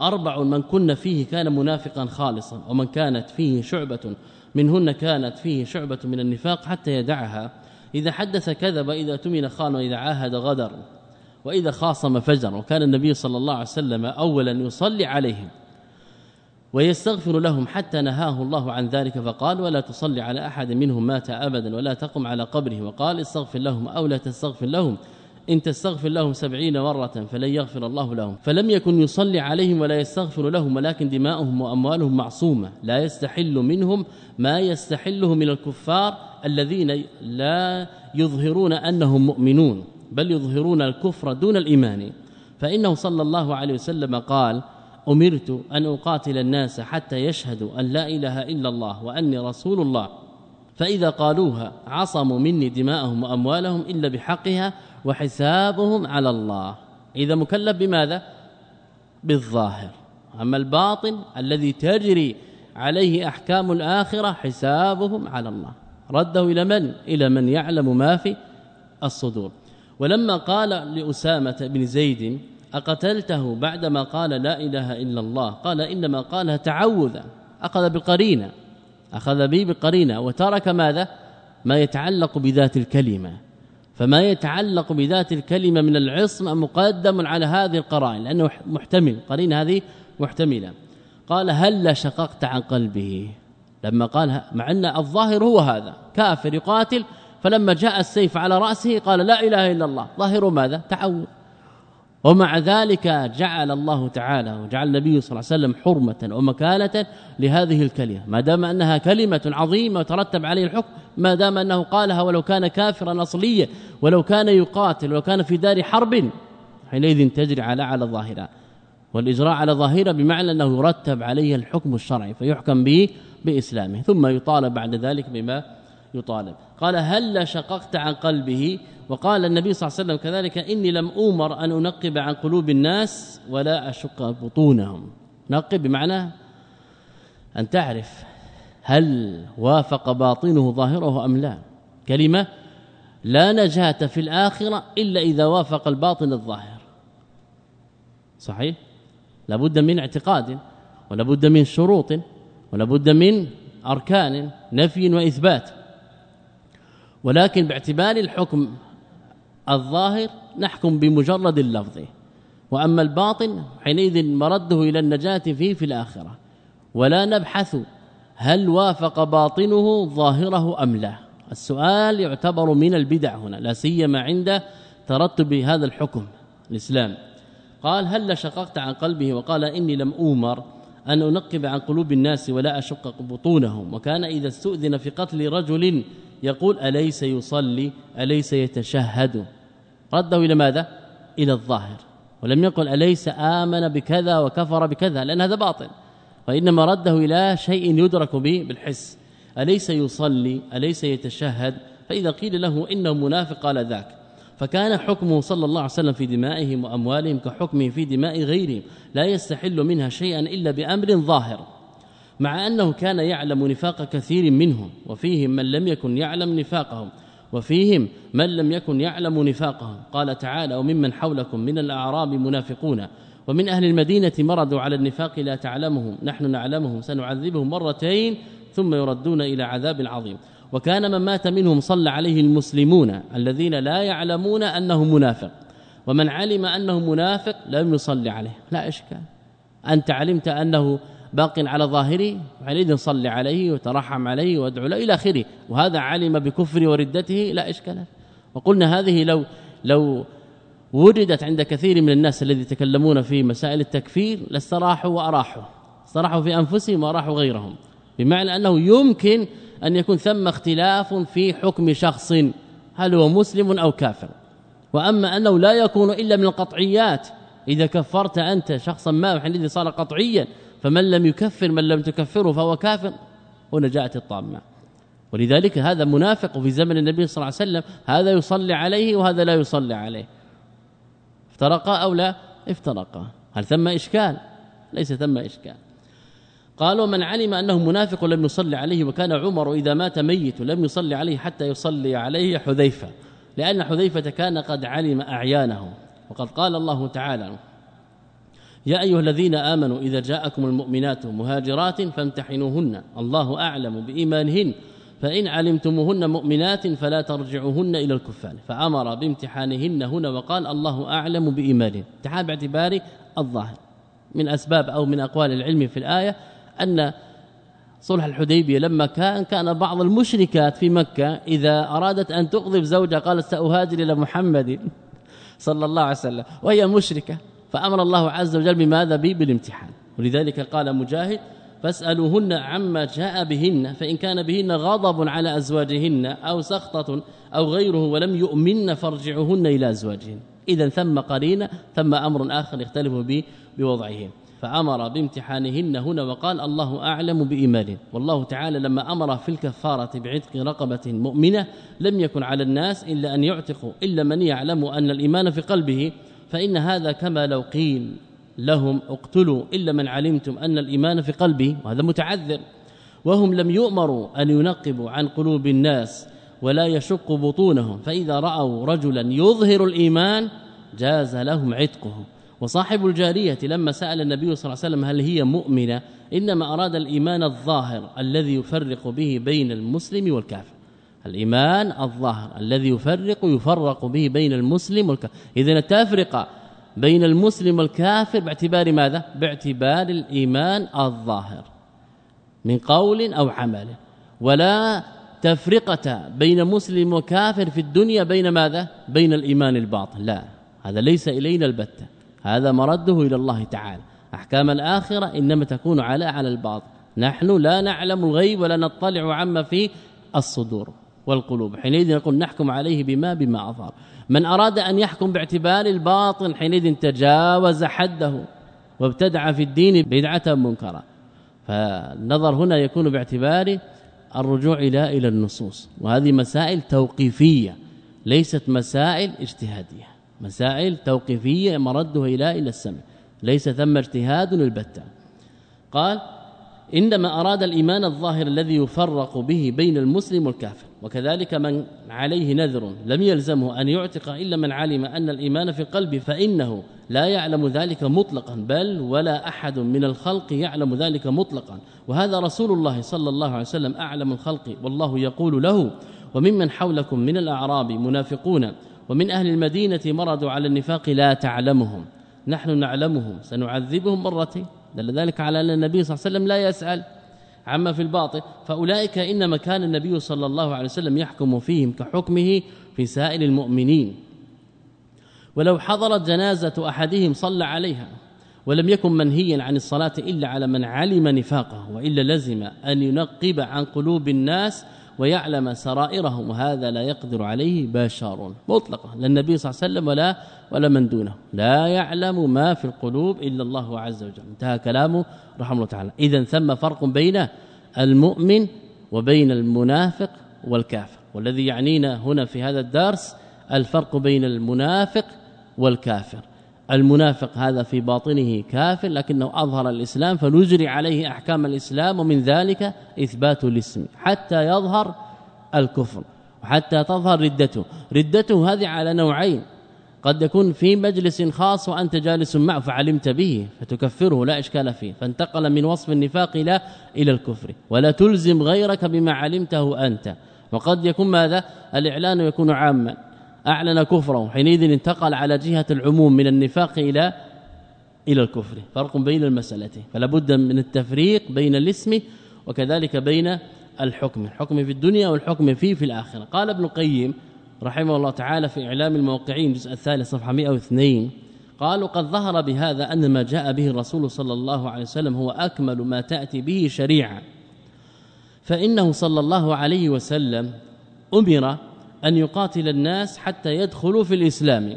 أربع من كن فيه كان منافقا خالصا ومن كانت فيه شعبة منهن كانت فيه شعبة من النفاق حتى يدعها. إذا حدث كذب وإذا اؤتمن خان وإذا عاهد غدر. وإذا خاصم فجر وكان النبي صلى الله عليه وسلم اولا يصلي عليهم ويستغفر لهم حتى نهاه الله عن ذلك فقال ولا تصلي على أحد منهم مات ابدا ولا تقم على قبره. وقال استغفر لهم أو لا تستغفر لهم إن تستغفر لهم سبعين مرة فلن يغفر الله لهم. فلم يكن يصلي عليهم ولا يستغفر لهم ولكن دماؤهم وأموالهم معصومة لا يستحل منهم ما يستحله من الكفار الذين لا يظهرون أنهم مؤمنون. بل يظهرون الكفر دون الإيمان. فإنه صلى الله عليه وسلم قال أمرت أن أقاتل الناس حتى يشهدوا أن لا إله إلا الله وأني رسول الله. فإذا قالوها عصموا مني دماءهم وأموالهم إلا بحقها وحسابهم على الله. إذا مكلف بماذا؟ بالظاهر. أما الباطن الذي تجري عليه أحكام الآخرة حسابهم على الله. رده إلى من؟ إلى من يعلم ما في الصدور. ولما قال لأسامة بن زيد أقتلته بعدما قال لا إله إلا الله؟ قال إنما قالها تعوذا أخذ بالقرينة أخذ به بالقرينة وترك ماذا؟ ما يتعلق بذات الكلمة. فما يتعلق بذات الكلمة من العصم مقدم على هذه القرائن لأنه محتمل قرينة هذه محتملة. قال هل شققت عن قلبه؟ لما قال مع أن الظاهر هو هذا كافر يقاتل فلما جاء السيف على رأسه قال لا إله إلا الله. ظاهر ماذا؟ تعود. ومع ذلك جعل الله تعالى وجعل النبي صلى الله عليه وسلم حرمة ومكانة لهذه الكلمة. ما دام أنها كلمة عظيمة وترتب عليه الحكم ما دام أنه قالها ولو كان كافرا اصليا ولو كان يقاتل ولو كان في دار حرب حينئذ تجري على على ظاهرها والإجراء على ظاهرة بمعنى أنه يرتب عليه الحكم الشرعي فيحكم به بإسلامه. ثم يطالب بعد ذلك بما يطالب. قال هل شققت عن قلبه؟ وقال النبي صلى الله عليه وسلم كذلك إني لم أمر أن أنقب عن قلوب الناس ولا أشق بطونهم. نقب بمعنى أن تعرف هل وافق باطنه ظاهره أم لا. كلمة لا نجاة في الآخرة إلا إذا وافق الباطن الظاهر. صحيح؟ لابد من اعتقاد ولابد من شروط ولابد من أركان نفي وإثبات. ولكن باعتبار الحكم الظاهر نحكم بمجرد اللفظ. وأما الباطن حينئذ مرده إلى النجاة فيه في الآخرة. ولا نبحث هل وافق باطنه ظاهره أم لا. السؤال يعتبر من البدع هنا لا سيما عند ترتب هذا الحكم الإسلام. قال هل شققت عن قلبه؟ وقال إني لم اومر أن أنقب عن قلوب الناس ولا أشق بطونهم. وكان إذا استؤذن في قتل رجل يقول أليس يصلي أليس يتشهد؟ رده إلى ماذا؟ إلى الظاهر. ولم يقل أليس آمن بكذا وكفر بكذا لأن هذا باطل. وإنما رده إلى شيء يدرك به بالحس. أليس يصلي أليس يتشهد؟ فإذا قيل له إنه منافق قال ذاك. فكان حكمه صلى الله عليه وسلم في دمائهم وأموالهم كحكمه في دماء غيرهم لا يستحل منها شيئا إلا بأمر ظاهر. مع أنه كان يعلم نفاق كثير منهم وفيهم من لم يكن يعلم نفاقهم وفيهم من لم يكن يعلم نفاقهم. قال تعالى وممن حولكم من الأعراب منافقون ومن أهل المدينة مرضوا على النفاق لا تعلمهم نحن نعلمهم سنعذبهم مرتين ثم يردون إلى عذاب عظيم. وكان من مات منهم صلى عليه المسلمون الذين لا يعلمون أنه منافق ومن علم أنه منافق لم يصلي عليه. لا إشكال. أنت علمت أنه باق على ظاهره حينئذ صل عليه وترحم عليه وادعو له إلى آخره. وهذا علم بكفر وردته لا إشكال. وقلنا هذه لو لو وجدت عند كثير من الناس الذي يتكلمون في مسائل التكفير لاستراحوا وأراحوا. استراحوا في أنفسهم وأراحوا غيرهم. بمعنى أنه يمكن أن يكون ثم اختلاف في حكم شخص هل هو مسلم أو كافر. وأما أنه لا يكون إلا من القطعيات إذا كفرت أنت شخصا ما حينئذ صار قطعيا فمن لم يكفر من لم تكفره فهو كافر هنا جاءت الطامة. ولذلك هذا منافق في زمن النبي صلى الله عليه وسلم هذا يصلي عليه وهذا لا يصلي عليه. افترقا أو لا؟ افترقا هل ثم إشكال؟ ليس ثم إشكال. قالوا من علم أنه منافق لم يصلي عليه وكان عمر إذا مات ميت لم يصلي عليه حتى يصلي عليه حذيفة لأن حذيفة كان قد علم أعيانه. وقد قال الله تعالى يا أيها الذين آمنوا إذا جاءكم المؤمنات مهاجرات فامتحنوهن الله أعلم بإيمانهن فإن علمتموهن مؤمنات فلا ترجعوهن إلى الكفار. فأمر بامتحانهن هنا وقال الله أعلم بإيمانهن. امتحان باعتبار الظاهر. من أسباب أو من أقوال العلم في الآية أن صلح الحديبية لما كان كان بعض المشركات في مكة إذا أرادت أن تغضب زوجها قالت سأهاجر إلى محمد صلى الله عليه وسلم وهي مشركة. فأمر الله عز وجل بماذا؟ بالامتحان. ولذلك قال مجاهد فاسألوهن عما جاء بهن فإن كان بهن غضب على أزواجهن أو سخطة أو غيره ولم يؤمن فارجعوهن إلى أزواجهن. اذا ثم قرينة ثم أمر آخر يختلف به بوضعهن فأمر بامتحانهن هنا وقال الله أعلم بايمانه والله تعالى لما أمر في الكفارة بعتق رقبة مؤمنة لم يكن على الناس إلا أن يعتقوا إلا من يعلم أن الإيمان في قلبه فإن هذا كما لو قيل لهم اقتلوا إلا من علمتم أن الإيمان في قلبه وهذا متعذر. وهم لم يؤمروا أن ينقبوا عن قلوب الناس ولا يشق بطونهم. فإذا رأوا رجلا يظهر الإيمان جاز لهم عتقه وصاحب الجارية لما سأل النبي صلى الله عليه وسلم هل هي مؤمنة إنما أراد الإيمان الظاهر الذي يفرق به بين المسلم والكافر. الإيمان الظاهر الذي يفرق يفرق به بين المسلم والكافر اذا التفرقة بين المسلم والكافر باعتبار ماذا؟ باعتبار الإيمان الظاهر من قول أو عمل. ولا تفرقة بين مسلم وكافر في الدنيا بين ماذا؟ بين الإيمان الباطن لا هذا ليس إلينا البتة. هذا مرده إلى الله تعالى. أحكام الآخرة إنما تكون على على الباطن نحن لا نعلم الغيب ولا نطلع عما في الصدور. والقلوب. حينئذ نقول نحكم عليه بما بما أظهر. من أراد أن يحكم باعتبار الباطن حينئذ تجاوز حده وابتدع في الدين بدعة منكرة. فالنظر هنا يكون باعتبار الرجوع إلى إلى النصوص. وهذه مسائل توقيفية ليست مسائل اجتهادية. مسائل توقيفية مردها إلى إلى السمع ليس ثم اجتهاد البتة. قال انما أراد الإيمان الظاهر الذي يفرق به بين المسلم والكافر وكذلك من عليه نذر لم يلزمه أن يعتق إلا من علم أن الإيمان في القلب فإنه لا يعلم ذلك مطلقا بل ولا أحد من الخلق يعلم ذلك مطلقا. وهذا رسول الله صلى الله عليه وسلم أعلم الخلق والله يقول له وممن حولكم من الأعراب منافقون ومن أهل المدينة مرضوا على النفاق لا تعلمهم نحن نعلمهم سنعذبهم مرتين. دل ذلك على أن النبي صلى الله عليه وسلم لا يسأل عما في الباطن فأولئك إنما كان النبي صلى الله عليه وسلم يحكم فيهم كحكمه في سائر المؤمنين. ولو حضرت جنازة أحدهم صلى عليها ولم يكن منهيا عن الصلاة إلا على من علم نفاقه وإلا لزم أن ينقب عن قلوب الناس ويعلم سرائرهم وهذا لا يقدر عليه بشر مطلقا لا النبي صلى الله عليه وسلم ولا ولا من دونه. لا يعلم ما في القلوب إلا الله عز وجل. انتهى كلامه رحمه الله تعالى. اذا ثم فرق بين المؤمن وبين المنافق والكافر. والذي يعنينا هنا في هذا الدرس الفرق بين المنافق والكافر. المنافق هذا في باطنه كافر لكنه أظهر الإسلام فنجري عليه أحكام الإسلام ومن ذلك إثبات الاسم حتى يظهر الكفر وحتى تظهر ردته. ردته هذه على نوعين قد يكون في مجلس خاص وأنت جالس معه فعلمت به فتكفره لا إشكال فيه فانتقل من وصف النفاق إلى إلى الكفر. ولا تلزم غيرك بما علمته أنت. وقد يكون ماذا؟ الإعلان يكون عاما. أعلن كفره. حينئذ انتقل على جهة العموم من النفاق إلى إلى الكفر. فرق بين المسألتين. فلا بد من التفريق بين الاسم وكذلك بين الحكم. الحكم في الدنيا والحكم فيه في الآخرة. قال ابن القيم رحمه الله تعالى في إعلام الموقعين الجزء الثالث صفحة 102 قالوا قد ظهر بهذا أن ما جاء به الرسول صلى الله عليه وسلم هو أكمل ما تأتي به شريعة. فإنه صلى الله عليه وسلم أمر أن يقاتل الناس حتى يدخلوا في الإسلام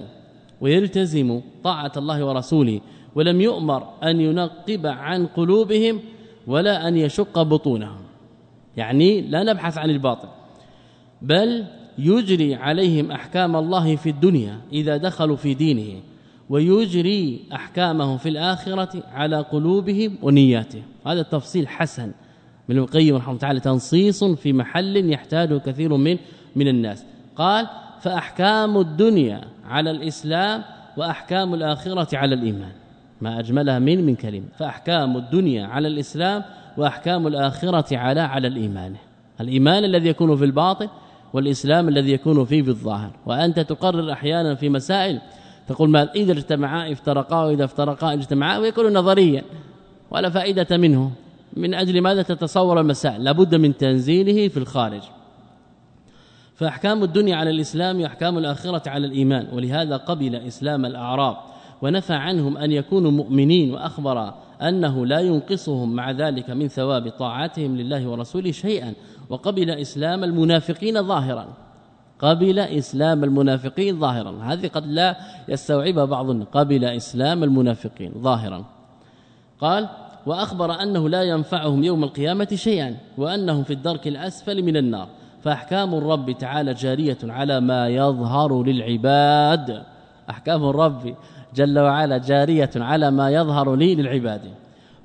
ويلتزموا طاعة الله ورسوله ولم يؤمر أن ينقب عن قلوبهم ولا أن يشق بطونهم. يعني لا نبحث عن الباطل بل يجري عليهم أحكام الله في الدنيا إذا دخلوا في دينه ويجري احكامه في الآخرة على قلوبهم ونياتهم. هذا التفصيل حسن. من القيم رحمه الله تعالى تنصيص في محل يحتاجه كثير من من الناس. قال فأحكام الدنيا على الإسلام وأحكام الآخرة على الإيمان. ما أجملها من من كلمة. فأحكام الدنيا على الإسلام وأحكام الآخرة على على الإيمان. الإيمان الذي يكون في الباطن والإسلام الذي يكون فيه في الظاهر. وأنت تقرر أحيانا في مسائل تقول ما إذا اجتمعا افترقا وإذا افترقا اجتمعا ويكون نظريا. ولا فائدة منه. من أجل ماذا تتصور المسائل؟ لابد من تنزيله في الخارج. فأحكام الدنيا على الإسلام وأحكام الآخرة على الإيمان ولهذا قبل إسلام الأعراب ونفى عنهم أن يكونوا مؤمنين وأخبر أنه لا ينقصهم مع ذلك من ثواب طاعتهم لله ورسوله شيئا وقبل إسلام المنافقين ظاهرا. قبل إسلام المنافقين ظاهرا. هذه قد لا يستوعبها بعض قبل إسلام المنافقين ظاهرا. قال وأخبر أنه لا ينفعهم يوم القيامة شيئا وأنهم في الدرك الأسفل من النار. فأحكام الرب تعالى جارية على ما يظهر للعباد. أحكام الرب جل وعلا جارية على ما يظهر لي للعباد.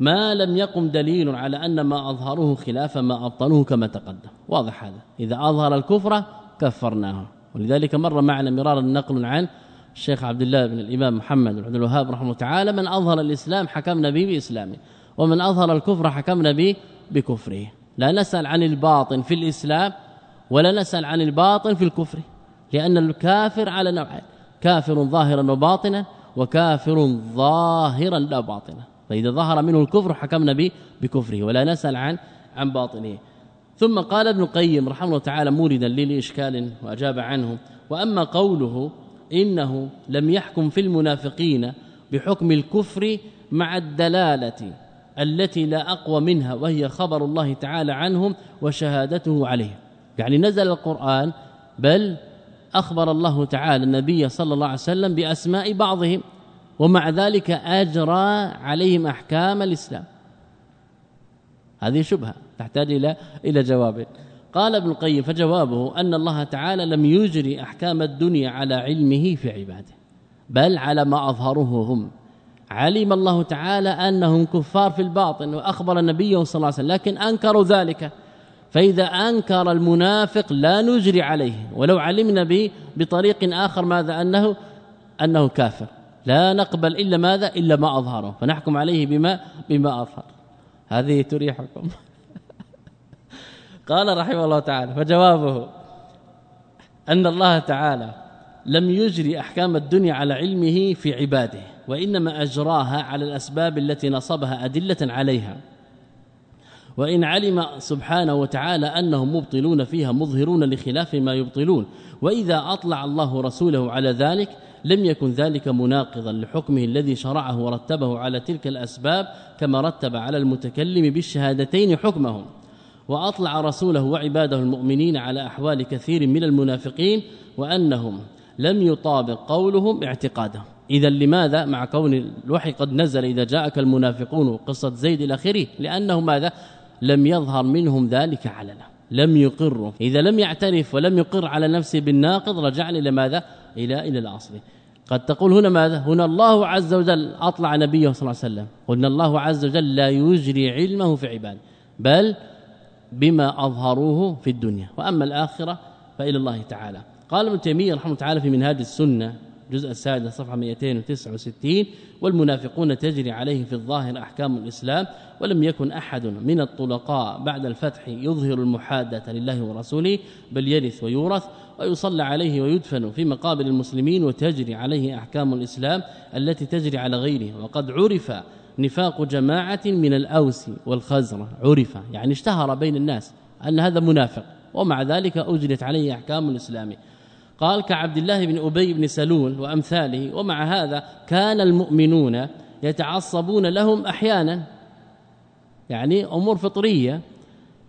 ما لم يقم دليل على أن ما أظهروه خلاف ما أبطلوه كما تقدم. واضح هذا. إذا أظهر الكفر كفرناه. ولذلك مر معنا مرارا نقل عن الشيخ عبد الله بن الإمام محمد بن عبد الوهاب رحمه الله تعالى من أظهر الإسلام حكمنا به بإسلامه ومن أظهر الكفر حكمنا به بكفره. لا نسأل عن الباطن في الإسلام ولا نسأل عن الباطن في الكفر لأن الكافر على نوعين كافر ظاهرا وباطنا وكافر ظاهرا لا باطنا. فإذا ظهر منه الكفر حكمنا به بكفره ولا نسأل عن عن باطنه. ثم قال ابن القيم رحمه الله تعالى موردا لي لاشكال وأجاب عنه وأما قوله إنه لم يحكم في المنافقين بحكم الكفر مع الدلالة التي لا أقوى منها وهي خبر الله تعالى عنهم وشهادته عليهم. يعني نزل القرآن بل أخبر الله تعالى النبي صلى الله عليه وسلم بأسماء بعضهم ومع ذلك أجرى عليهم أحكام الإسلام. هذه شبهة تحتاج إلى إلى جواب. قال ابن القيم فجوابه أن الله تعالى لم يجري أحكام الدنيا على علمه في عباده بل على ما أظهره هم. علم الله تعالى أنهم كفار في الباطن وأخبر النبي صلى الله عليه وسلم لكن أنكروا ذلك. فإذا أنكر المنافق لا نجري عليه ولو علمنا به بطريق آخر ماذا؟ أنه أنه كافر. لا نقبل إلا ماذا؟ إلا ما أظهره. فنحكم عليه بما بما أظهر. هذه تريحكم. قال رحمه الله تعالى فجوابه أن الله تعالى لم يجري أحكام الدنيا على علمه في عباده وإنما أجراها على الأسباب التي نصبها أدلة عليها. وإن علم سبحانه وتعالى أنهم مبطلون فيها مظهرون لخلاف ما يبطلون وإذا أطلع الله رسوله على ذلك لم يكن ذلك مناقضا لحكمه الذي شرعه ورتبه على تلك الأسباب كما رتب على المتكلم بالشهادتين حكمهم. وأطلع رسوله وعباده المؤمنين على أحوال كثير من المنافقين وأنهم لم يطابق قولهم اعتقادهم. اذا لماذا مع كون الوحي قد نزل إذا جاءك المنافقون؟ وقصه زيد إلى اخره لأنه ماذا؟ لم يظهر منهم ذلك علنا لم يقروا إذا لم يعترف ولم يقر على نفسه بالناقض رجعنا إلى ماذا إلى إلى الأصل. قد تقول هنا ماذا؟ هنا الله عز وجل أطلع نبيه صلى الله عليه وسلم. قلنا الله عز وجل لا يجري علمه في عباده بل بما أظهروه في الدنيا. وأما الآخرة فإلى الله تعالى. قال ابن تيمية رحمه الله تعالى في منهاج السنة الجزء السادس صفحة 269 والمنافقون تجري عليه في الظاهر أحكام الإسلام ولم يكن أحد من الطلقاء بعد الفتح يظهر المحادة لله ورسوله بل يرث ويورث ويصلى عليه ويدفن في مقابر المسلمين وتجري عليه أحكام الإسلام التي تجري على غيره. وقد عرف نفاق جماعة من الأوس والخزرة. عرف يعني اشتهر بين الناس أن هذا منافق ومع ذلك أجرت عليه أحكام الإسلام. قال كعبد الله بن أبي بن سلول وأمثاله ومع هذا كان المؤمنون يتعصبون لهم أحيانا يعني أمور فطرية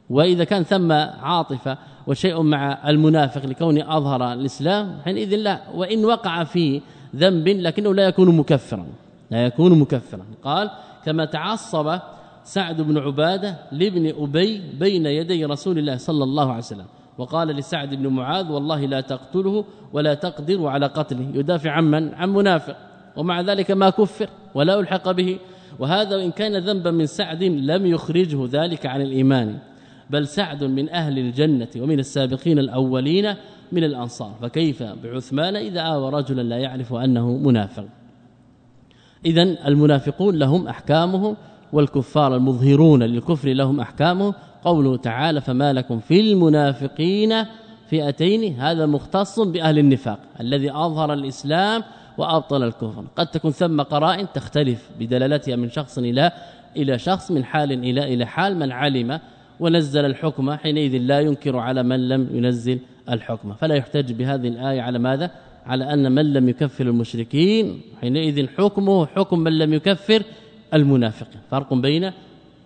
وإذا كان ثم عاطفة وشيء مع المنافق لكونه أظهر الإسلام حينئذ لا وإن وقع في ذنب لكنه لا يكون مكفرا لا يكون مكفرا. قال كما تعصب سعد بن عبادة لابن أبي بين يدي رسول الله صلى الله عليه وسلم. وقال لسعد بن معاذ والله لا تقتله ولا تقدر على قتله. يدافع عن من؟ عن منافق. ومع ذلك ما كفر ولا ألحق به. وهذا وإن كان ذنبا من سعد لم يخرجه ذلك عن الإيمان. بل سعد من أهل الجنة ومن السابقين الأولين من الأنصار. فكيف بعثمان إذا آوى رجلا لا يعرف أنه منافق؟ اذا المنافقون لهم أحكامهم والكفار المظهرون للكفر لهم احكامه قوله تعالى فما لكم في المنافقين فئتين هذا مختص بأهل النفاق الذي أظهر الإسلام وأبطل الكفر. قد تكون ثم قرائن تختلف بدلالتها من شخص إلى إلى شخص من حال إلى إلى حال. من علم ونزل الحكم حينئذ لا ينكر على من لم ينزل الحكم. فلا يحتج بهذه الآية على ماذا؟ على أن من لم يكفر المشركين حينئذ حكمه حكم من لم يكفر المنافقين. فرق بين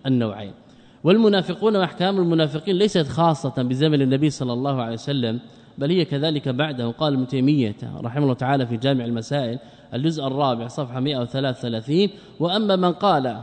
النوعين. والمنافقون واحكام المنافقين ليست خاصة بزمن النبي صلى الله عليه وسلم بل هي كذلك بعده. قال ابن تيمية رحمه الله تعالى في جامع المسائل الجزء الرابع صفحة 133 وأما من قال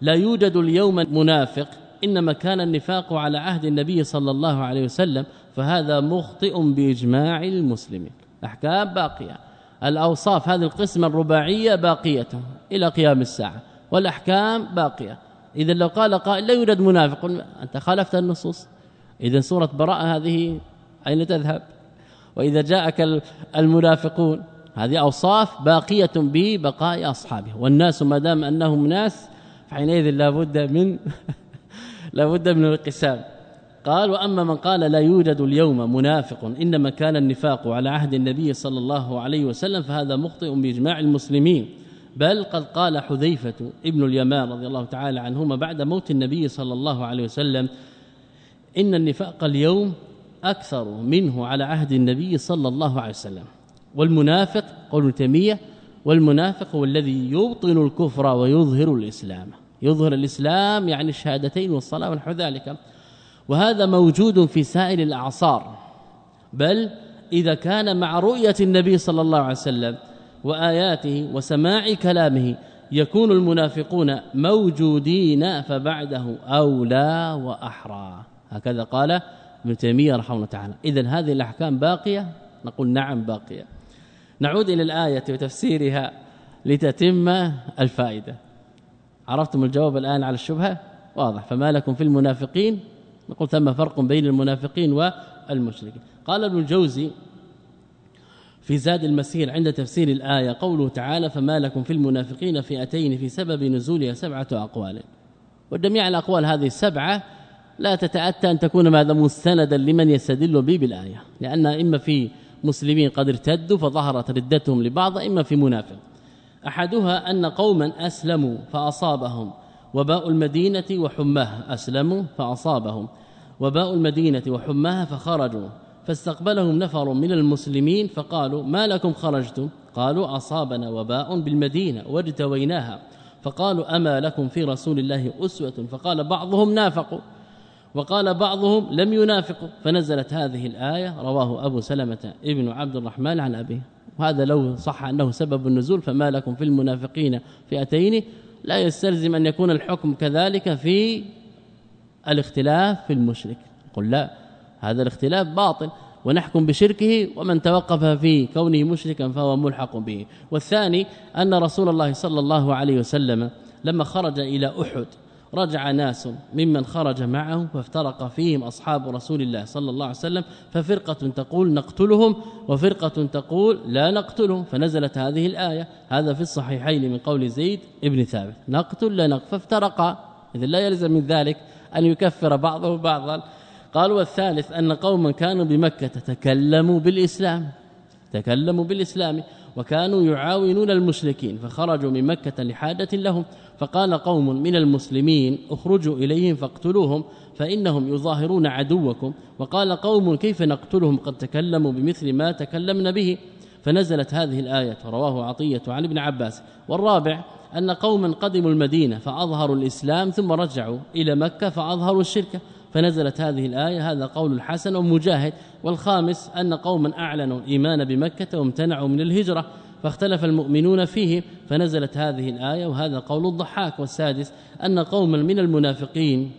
لا يوجد اليوم منافق إنما كان النفاق على عهد النبي صلى الله عليه وسلم فهذا مخطئ بإجماع المسلمين. أحكام باقية. الأوصاف هذه القسمة الرباعية باقيه إلى قيام الساعة والأحكام باقية. اذا لو قال قائل لا يوجد منافق. أنت خالفت النصوص. اذا سورة براءة هذه أين تذهب؟ وإذا جاءك المنافقون. هذه أوصاف باقية ببقاء أصحابه. والناس ما دام أنهم ناس فحينئذ لابد من لابد من الانقسام. قال وأما من قال لا يوجد اليوم منافق إنما كان النفاق على عهد النبي صلى الله عليه وسلم فهذا مخطئ بإجماع المسلمين. بل قد قال حذيفة ابن اليمان رضي الله تعالى عنهما بعد موت النبي صلى الله عليه وسلم إن النفاق اليوم أكثر منه على عهد النبي صلى الله عليه وسلم. والمنافق قول تيمية والمنافق هو الذي يبطن الكفر ويظهر الإسلام. يظهر الإسلام يعني الشهادتين والصلاة ونحو ذلك. وهذا موجود في سائر الأعصار. بل إذا كان مع رؤية النبي صلى الله عليه وسلم وآياته وسماع كلامه يكون المنافقون موجودين فبعده أولى وأحرى. هكذا قال ابن تيمية رحمه الله تعالى. اذا هذه الأحكام باقية؟ نقول نعم باقية. نعود إلى الآية وتفسيرها لتتم الفائدة. عرفتم الجواب الآن على الشبهة؟ واضح. فما لكم في المنافقين؟ نقول ثم فرق بين المنافقين والمشركين. قال ابن الجوزي في زاد المسير عند تفسير الآية قوله تعالى فما لكم في المنافقين فئتين في سبب نزولها سبعة أقوال. وجميع الأقوال هذه السبعة لا تتأتى أن تكون ماذا مستندا لمن يستدل به بالآية. لأن إما في مسلمين قد ارتدوا فظهرت ردتهم لبعض إما في منافق. أحدها أن قوما أسلموا فأصابهم. وباء المدينة وحماها أسلموا فأصابهم. وباء المدينة وحماها فخرجوا. فاستقبلهم نفر من المسلمين فقالوا ما لكم خرجتم؟ قالوا أصابنا وباء بالمدينة واجتويناها. فقالوا أما لكم في رسول الله أسوة؟ فقال بعضهم نافقوا. وقال بعضهم لم ينافقوا. فنزلت هذه الآية رواه أبو سلمة ابن عبد الرحمن عن أبيه. وهذا لو صح أنه سبب النزول فما لكم في المنافقين فئتين لا يستلزم أن يكون الحكم كذلك في الاختلاف في المشرك. قل لا. هذا الاختلاف باطل ونحكم بشركه ومن توقف في كونه مشركا فهو ملحق به. والثاني أن رسول الله صلى الله عليه وسلم لما خرج إلى أحد رجع ناس ممن خرج معه فافترق فيهم أصحاب رسول الله صلى الله عليه وسلم ففرقة تقول نقتلهم وفرقة تقول لا نقتلهم. فنزلت هذه الآية هذا في الصحيحين من قول زيد ابن ثابت. نقتل لا نقتل. فافترقا إذا لا يلزم من ذلك أن يكفر بعضه بعضا. قال والثالث أن قوما كانوا بمكة تكلموا بالإسلام تكلموا بالإسلام وكانوا يعاونون المشركين فخرجوا من مكة لحاجة لهم فقال قوم من المسلمين اخرجوا إليهم فاقتلوهم فإنهم يظاهرون عدوكم وقال قوم كيف نقتلهم قد تكلموا بمثل ما تكلمنا به؟ فنزلت هذه الآية رواه عطية عن ابن عباس والرابع أن قوما قدموا المدينة فأظهروا الإسلام ثم رجعوا إلى مكة فأظهروا الشرك فنزلت هذه الآية هذا قول الحسن ومجاهد والخامس أن قوما أعلنوا الإيمان بمكة وامتنعوا من الهجرة فاختلف المؤمنون فيه فنزلت هذه الآية وهذا قول الضحاك والسادس أن قوما من المنافقين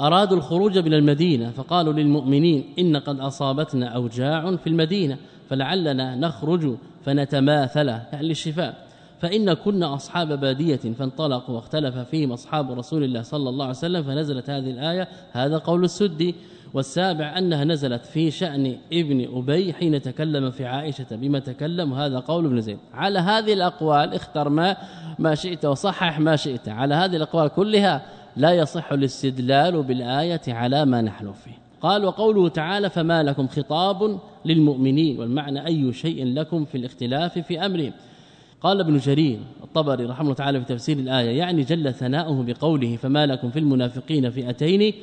أرادوا الخروج من المدينة فقالوا للمؤمنين إن قد أصابتنا أوجاع في المدينة فلعلنا نخرج فنتماثل يعني للشفاء. فإن كنا أصحاب بادية فانطلقوا واختلف فيهم أصحاب رسول الله صلى الله عليه وسلم فنزلت هذه الآية هذا قول السدي. والسابع أنها نزلت في شأن ابن أبي حين تكلم في عائشة بما تكلم وهذا قول ابن زيد. على هذه الأقوال اختر ما ما شئت وصحح ما شئت. على هذه الأقوال كلها لا يصح الاستدلال بالآية على ما نحن فيه. قال وقوله تعالى فما لكم خطاب للمؤمنين والمعنى أي شيء لكم في الاختلاف في أمرهم. قال ابن جرير الطبري رحمه الله تعالى في تفسير الآية يعني جل ثناؤه بقوله فما لكم في المنافقين فئتين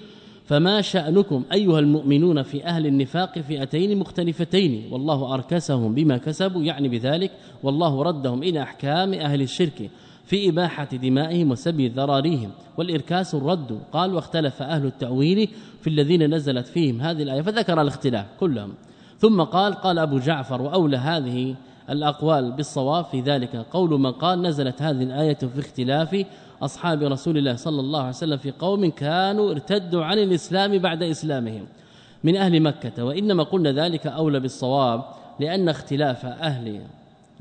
فما شأنكم أيها المؤمنون في أهل النفاق فئتين مختلفتين؟ والله أركسهم بما كسبوا يعني بذلك والله ردهم إلى أحكام أهل الشرك في إباحة دمائهم وسبي ذراريهم. والإركاس الرد قال واختلف أهل التأويل في الذين نزلت فيهم هذه الآية فذكر الاختلاف كلهم. ثم قال قال أبو جعفر وأولى هذه الأقوال بالصواب في ذلك. قول من قال نزلت هذه الآية في اختلاف أصحاب رسول الله صلى الله عليه وسلم في قوم كانوا ارتدوا عن الإسلام بعد إسلامهم من أهل مكة. وإنما قلنا ذلك أولى بالصواب لأن اختلاف أهل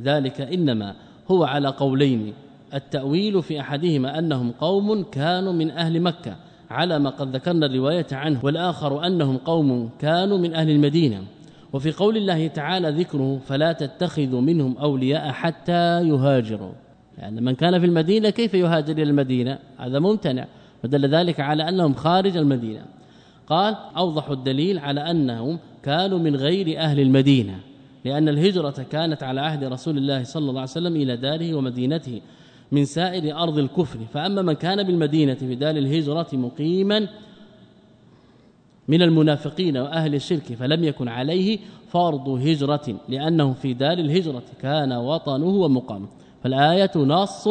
ذلك إنما هو على قولين. التأويل في أحدهما أنهم قوم كانوا من أهل مكة على ما قد ذكرنا الرواية عنه والآخر أنهم قوم كانوا من أهل المدينة. وفي قول الله تعالى ذكره فلا تتخذوا منهم أولياء حتى يهاجروا. يعني من كان في المدينة كيف يهاجر إلى المدينة؟ هذا ممتنع. فدل ذلك على أنهم خارج المدينة. قال أوضح الدليل على أنهم كانوا من غير أهل المدينة لأن الهجرة كانت على عهد رسول الله صلى الله عليه وسلم إلى داره ومدينته من سائر أرض الكفر. فأما من كان بالمدينة في دار الهجرة مقيما من المنافقين وأهل الشرك فلم يكن عليه فرض هجرة لأنه في دار الهجرة كان وطنه ومقامه. فالآية نص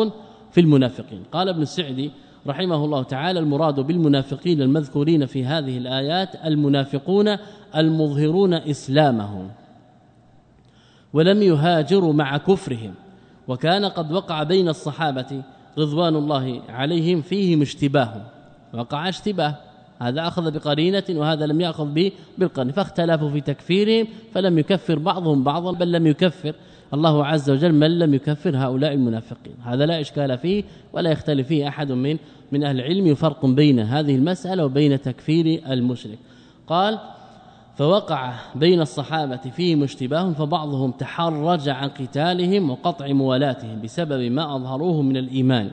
في المنافقين. قال ابن السعدي رحمه الله تعالى المراد بالمنافقين المذكورين في هذه الآيات المنافقون المظهرون إسلامهم ولم يهاجروا مع كفرهم. وكان قد وقع بين الصحابة رضوان الله عليهم فيهم اشتباه وقع اشتباه. هذا أخذ بقرينة وهذا لم يأخذ به بالقرن فاختلفوا في تكفيرهم فلم يكفر بعضهم بعضا بل لم يكفر الله عز وجل من لم يكفر هؤلاء المنافقين. هذا لا إشكال فيه ولا يختلف فيه أحد من من أهل العلم فرق بين هذه المسألة وبين تكفير المشرك. قال فوقع بين الصحابة فيهم اشتباه فبعضهم تحرج عن قتالهم وقطع موالاتهم بسبب ما أظهروه من الإيمان.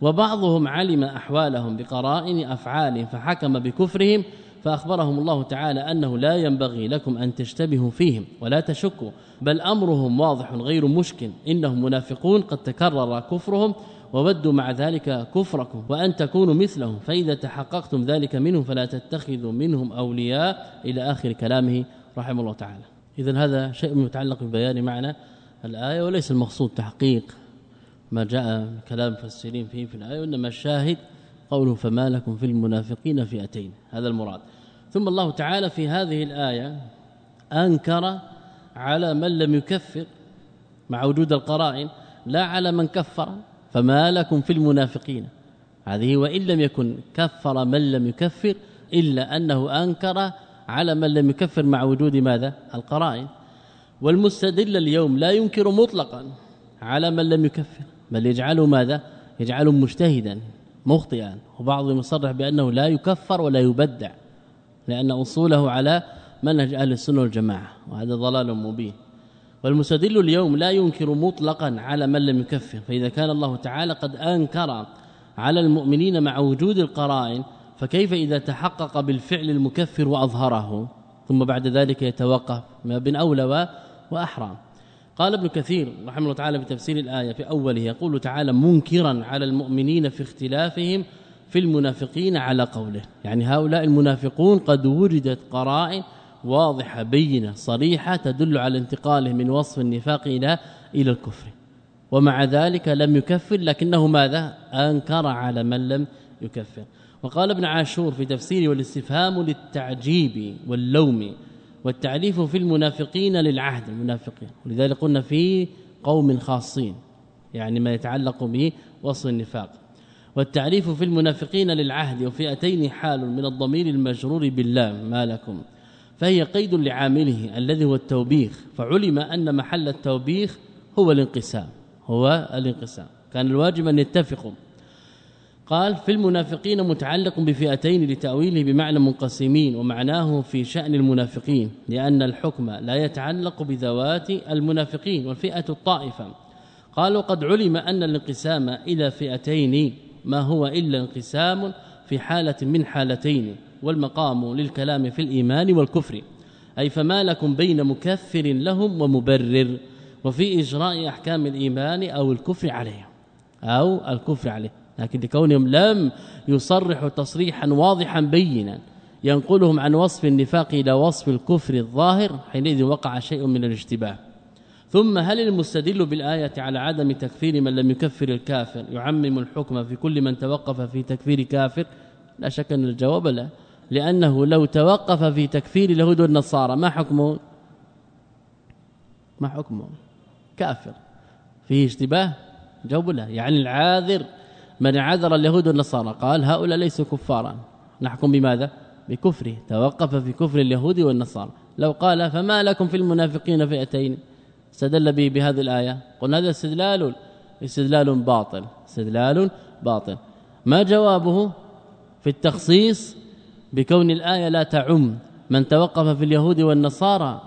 وبعضهم علم أحوالهم بقرائن أفعال فحكم بكفرهم فأخبرهم الله تعالى أنه لا ينبغي لكم أن تشتبهوا فيهم ولا تشكوا بل أمرهم واضح غير مشكل إنهم منافقون قد تكرر كفرهم وودوا مع ذلك كفركم وأن تكونوا مثلهم فإذا تحققتم ذلك منهم فلا تتخذوا منهم أولياء إلى آخر كلامه رحمه الله تعالى. اذا هذا شيء متعلق ببيان معنى الآية وليس المقصود تحقيق ما جاء كلام مفسرين فيه في الآية وإنما الشاهد قوله فما لكم في المنافقين فئتين. هذا المراد. ثم الله تعالى في هذه الآية أنكر على من لم يكفر مع وجود القرائن لا على من كفر فما لكم في المنافقين. هذه وإن لم يكن كفر من لم يكفر إلا أنه أنكر على من لم يكفر مع وجود ماذا؟ القرائن. والمستدل اليوم لا ينكر مطلقا على من لم يكفر. بل يجعله ماذا؟ يجعله مجتهدا مخطئا. وبعضهم يصرح بأنه لا يكفر ولا يبدع لأن أصوله على منهج أهل السنة والجماعة وهذا ضلال مبين. والمستدل اليوم لا ينكر مطلقا على من لم يكفر. فإذا كان الله تعالى قد أنكر على المؤمنين مع وجود القرائن فكيف إذا تحقق بالفعل المكفر وأظهره؟ ثم بعد ذلك يتوقف ما بين أولى واحرى قال ابن كثير رحمه الله تعالى في تفسير الآية في أوله يقول تعالى منكرا على المؤمنين في اختلافهم في المنافقين على قوله. يعني هؤلاء المنافقون قد وجدت قرائن واضحة بينة صريحة تدل على انتقاله من وصف النفاق إلى إلى الكفر. ومع ذلك لم يكفر لكنه ماذا؟ أنكر على من لم يكفر. وقال ابن عاشور في تفسيره والاستفهام للتعجيب واللوم والتعريف في المنافقين للعهد المنافقين. ولذلك قلنا في قوم خاصين يعني ما يتعلق به وصف النفاق. والتعريف في المنافقين للعهد وفئتين حال من الضمير المجرور بالله ما لكم؟ فهي قيد لعامله الذي هو التوبيخ. فعلم أن محل التوبيخ هو الانقسام هو الانقسام. كان الواجب أن يتفقوا قال في المنافقين متعلق بفئتين لتأويله بمعنى منقسمين ومعناه في شأن المنافقين لأن الحكم لا يتعلق بذوات المنافقين والفئة الطائفة. قالوا قد علم أن الانقسام إلى فئتين ما هو إلا انقسام في حالة من حالتين والمقام للكلام في الإيمان والكفر. أي فما لكم بين مكفر لهم ومبرر وفي إجراء أحكام الإيمان أو الكفر عليه أو الكفر عليه لكن لكونهم لم يصرحوا تصريحا واضحا بينا ينقلهم عن وصف النفاق إلى وصف الكفر الظاهر حينئذ وقع شيء من الاشتباه. ثم هل المستدل بالآية على عدم تكفير من لم يكفر الكافر يعمم الحكم في كل من توقف في تكفير كافر؟ لا شك أن الجواب لا لأنه لو توقف في تكفير اليهود والنصارى ما حكمه؟ ما حكمه؟ كافر. فيه اشتباه؟ جواب لا. يعني العاذر من عذر اليهود والنصارى. قال هؤلاء ليسوا كفارا. نحكم بماذا؟ بكفره. توقف في كفر اليهود والنصارى. لو قال فما لكم في المنافقين فئتين؟ استدل به بهذه الآية. قلنا هذا استدلال استدلال باطل. استدلال باطل. ما جوابه في التخصيص بكون الآية لا تعم من توقف في اليهود والنصارى؟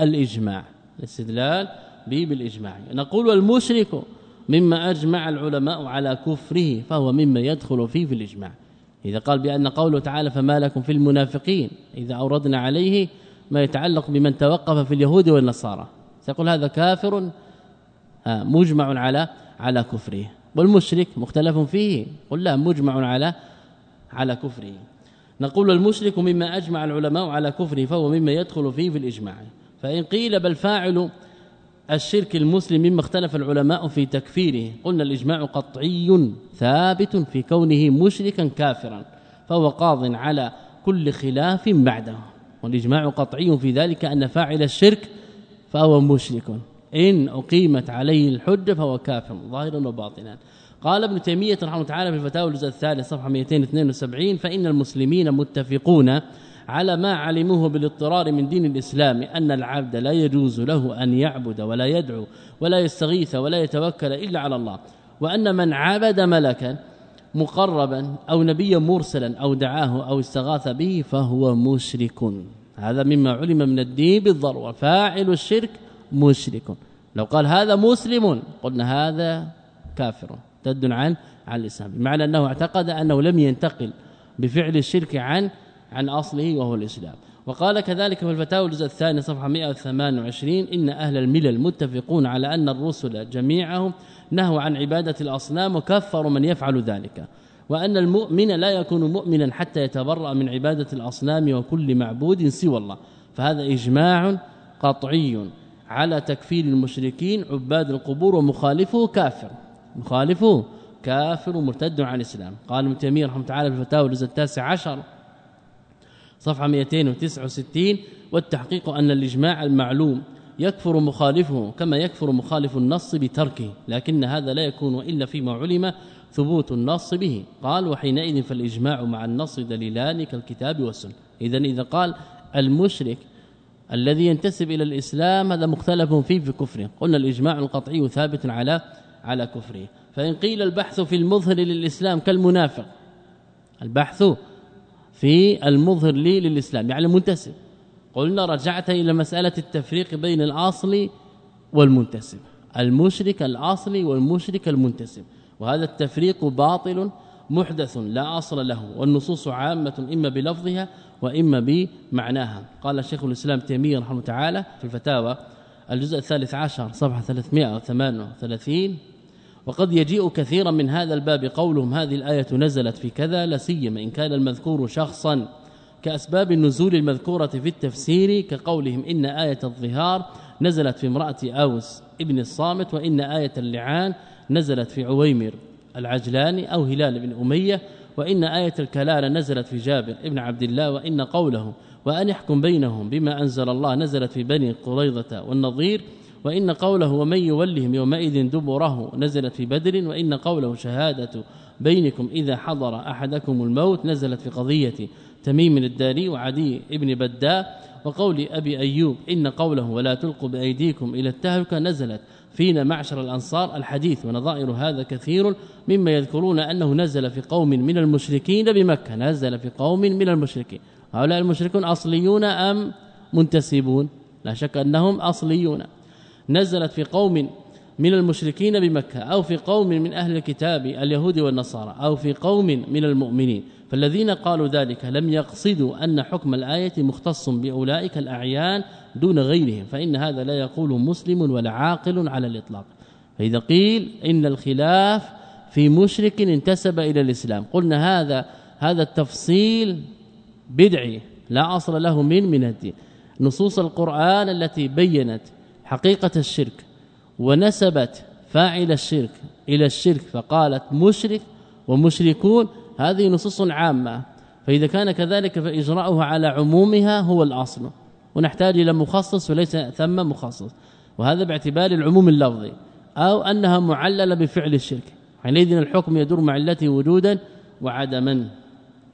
الإجماع. الاستدلال به بالإجماع. نقول والمشرك مما أجمع العلماء على كفره فهو مما يدخل فيه في الإجماع. إذا قال بأن قوله تعالى فما لكم في المنافقين إذا أوردنا عليه ما يتعلق بمن توقف في اليهود والنصارى. سيقول هذا كافر مجمع على على كفره. والمشرك مختلف فيه قل لا مجمع على على كفره. نقول المشرك مما أجمع العلماء على كفره فهو مما يدخل فيه في الإجماع. فإن قيل بل فاعل الشرك المسلم مما اختلف العلماء في تكفيره. قلنا الإجماع قطعي ثابت في كونه مشركا كافرا فهو قاض على كل خلاف بعده. والإجماع قطعي في ذلك أن فاعل الشرك فهو مشرك. إن أقيمت عليه الحجة فهو كافر ظاهرا وباطنا. قال ابن تيمية رحمه الله تعالى في الفتاوى الجزء الثالث صفحة 272 فإن المسلمين متفقون على ما علموه بالاضطرار من دين الإسلام أن العبد لا يجوز له أن يعبد ولا يدعو ولا يستغيث ولا يتوكل إلا على الله. وأن من عبد ملكا مقربا أو نبيا مرسلا أو دعاه أو استغاث به فهو مشرك. هذا مما علم من الدين بالضرورة. فاعل الشرك مشرك. لو قال هذا مسلم قلنا هذا كافر. تد عن عن الإسلام. بمعنى أنه اعتقد أنه لم ينتقل بفعل الشرك عن عن أصله وهو الإسلام. وقال كذلك في الفتاوى الجزء الثاني صفحة 128 إن أهل الملل متفقون على أن الرسل جميعهم نهوا عن عبادة الأصنام وكفروا من يفعل ذلك وأن المؤمن لا يكون مؤمنا حتى يتبرأ من عبادة الأصنام وكل معبود سوى الله. فهذا إجماع قطعي على تكفير المشركين عباد القبور ومخالفه كافر. مخالفه كافر مرتد عن الإسلام. قال ابن تيمية رحمه الله في الفتاوى الجزء التاسع عشر صفحة 269 والتحقيق أن الإجماع المعلوم يكفر مخالفه كما يكفر مخالف النص بتركه لكن هذا لا يكون إلا فيما علم ثبوت النص به. قال وحينئذ فالإجماع مع النص دليلان كالكتاب والسنة. اذا إذا قال المشرك الذي ينتسب إلى الإسلام هذا مختلف فيه في كفره. قلنا الإجماع القطعي ثابت على على كفره. فإن قيل البحث في المظهر للإسلام كالمنافق البحث في المظهر لي للإسلام يعني المنتسب قلنا رجعت إلى مسألة التفريق بين الأصل والمنتسب المشرك الأصلي والمشرك المنتسب وهذا التفريق باطل محدث لا أصل له والنصوص عامة إما بلفظها وإما بمعناها. قال شيخ الإسلام تيمية رحمه الله تعالى في الفتاوى الجزء الثالث عشر صفحة 338 وقد يجيء كثيرا من هذا الباب قولهم هذه الآية نزلت في كذا لا سيما إن كان المذكور شخصا. كأسباب النزول المذكورة في التفسير كقولهم إن آية الظهار نزلت في امرأة أوس ابن الصامت وإن آية اللعان نزلت في عويمر العجلاني أو هلال بن أمية وإن آية الكلالة نزلت في جابر ابن عبد الله وإن قوله وأن يحكم بينهم بما أنزل الله نزلت في بني قريظة والنظير وإن قوله ومن يولهم يومئذ دبره نزلت في بدر وإن قوله شهادة بينكم إذا حضر أحدكم الموت نزلت في قضية تميم الداري وعدي ابن بداء وقول أبي أيوب إن قوله ولا تلقوا بأيديكم إلى التهلكة نزلت فينا معشر الأنصار الحديث ونظائر هذا كثير مما يذكرون أنه نزل في قوم من المشركين بمكة نزل في قوم من المشركين. هؤلاء المشركون أصليون أم منتسبون؟ لا شك أنهم أصليون. نزلت في قوم من المشركين بمكة أو في قوم من أهل الكتاب اليهود والنصارى أو في قوم من المؤمنين. فالذين قالوا ذلك لم يقصدوا أن حكم الآية مختص بأولئك الأعيان دون غيرهم فإن هذا لا يقول مسلم ولا عاقل على الإطلاق. فإذا قيل إن الخلاف في مشرك انتسب إلى الإسلام قلنا هذا هذا التفصيل بدعي لا أصل له من من الدين. نصوص القرآن التي بينت حقيقة الشرك ونسبت فاعل الشرك إلى الشرك فقالت مشرك ومشركون هذه نصوص عامة. فإذا كان كذلك فإجراؤها على عمومها هو الأصل ونحتاج إلى مخصص وليس ثم مخصص. وهذا باعتبار العموم اللفظي أو أنها معللة بفعل الشرك. حينئذ الحكم يدور مع وجودا وعدما.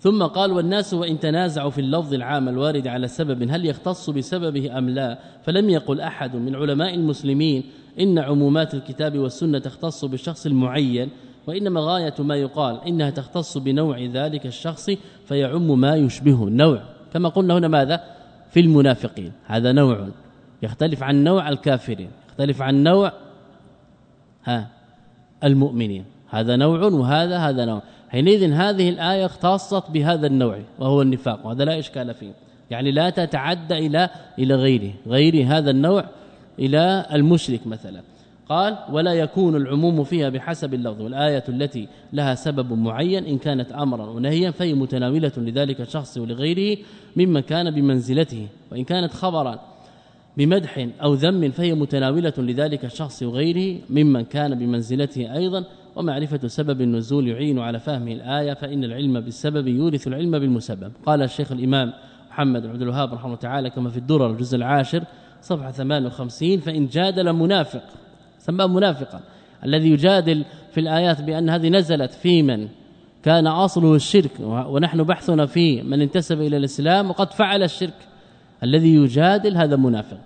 ثم قال والناس وإن تنازعوا في اللفظ العام الوارد على سبب هل يختص بسببه أم لا؟ فلم يقل أحد من علماء المسلمين إن عمومات الكتاب والسنة تختص بالشخص المعين وإنما غاية ما يقال إنها تختص بنوع ذلك الشخص فيعم ما يشبهه النوع. كما قلنا هنا ماذا؟ في المنافقين. هذا نوع يختلف عن نوع الكافرين يختلف عن نوع ها المؤمنين. هذا نوع وهذا هذا نوع. حينئذ هذه الآية اختصت بهذا النوع وهو النفاق وهذا لا إشكال فيه. يعني لا تتعدى إلى إلى غيره غير هذا النوع إلى المشرك مثلا. قال ولا يكون العموم فيها بحسب اللفظ والآية التي لها سبب معين إن كانت امرا ونهيا فهي متناولة لذلك الشخص ولغيره ممن كان بمنزلته. وإن كانت خبرا بمدح أو ذم فهي متناولة لذلك الشخص وغيره ممن كان بمنزلته أيضا ومعرفة سبب النزول يعين على فهم الآية فإن العلم بالسبب يورث العلم بالمسبب. قال الشيخ الإمام محمد بن عبد الوهاب رحمه الله تعالى كما في الدرر الجزء العاشر صفحة 58 فإن جادل منافق سماه منافقا الذي يجادل في الآيات بأن هذه نزلت في من؟ كان أصله الشرك ونحن بحثنا في من انتسب إلى الإسلام وقد فعل الشرك. الذي يجادل هذا منافق.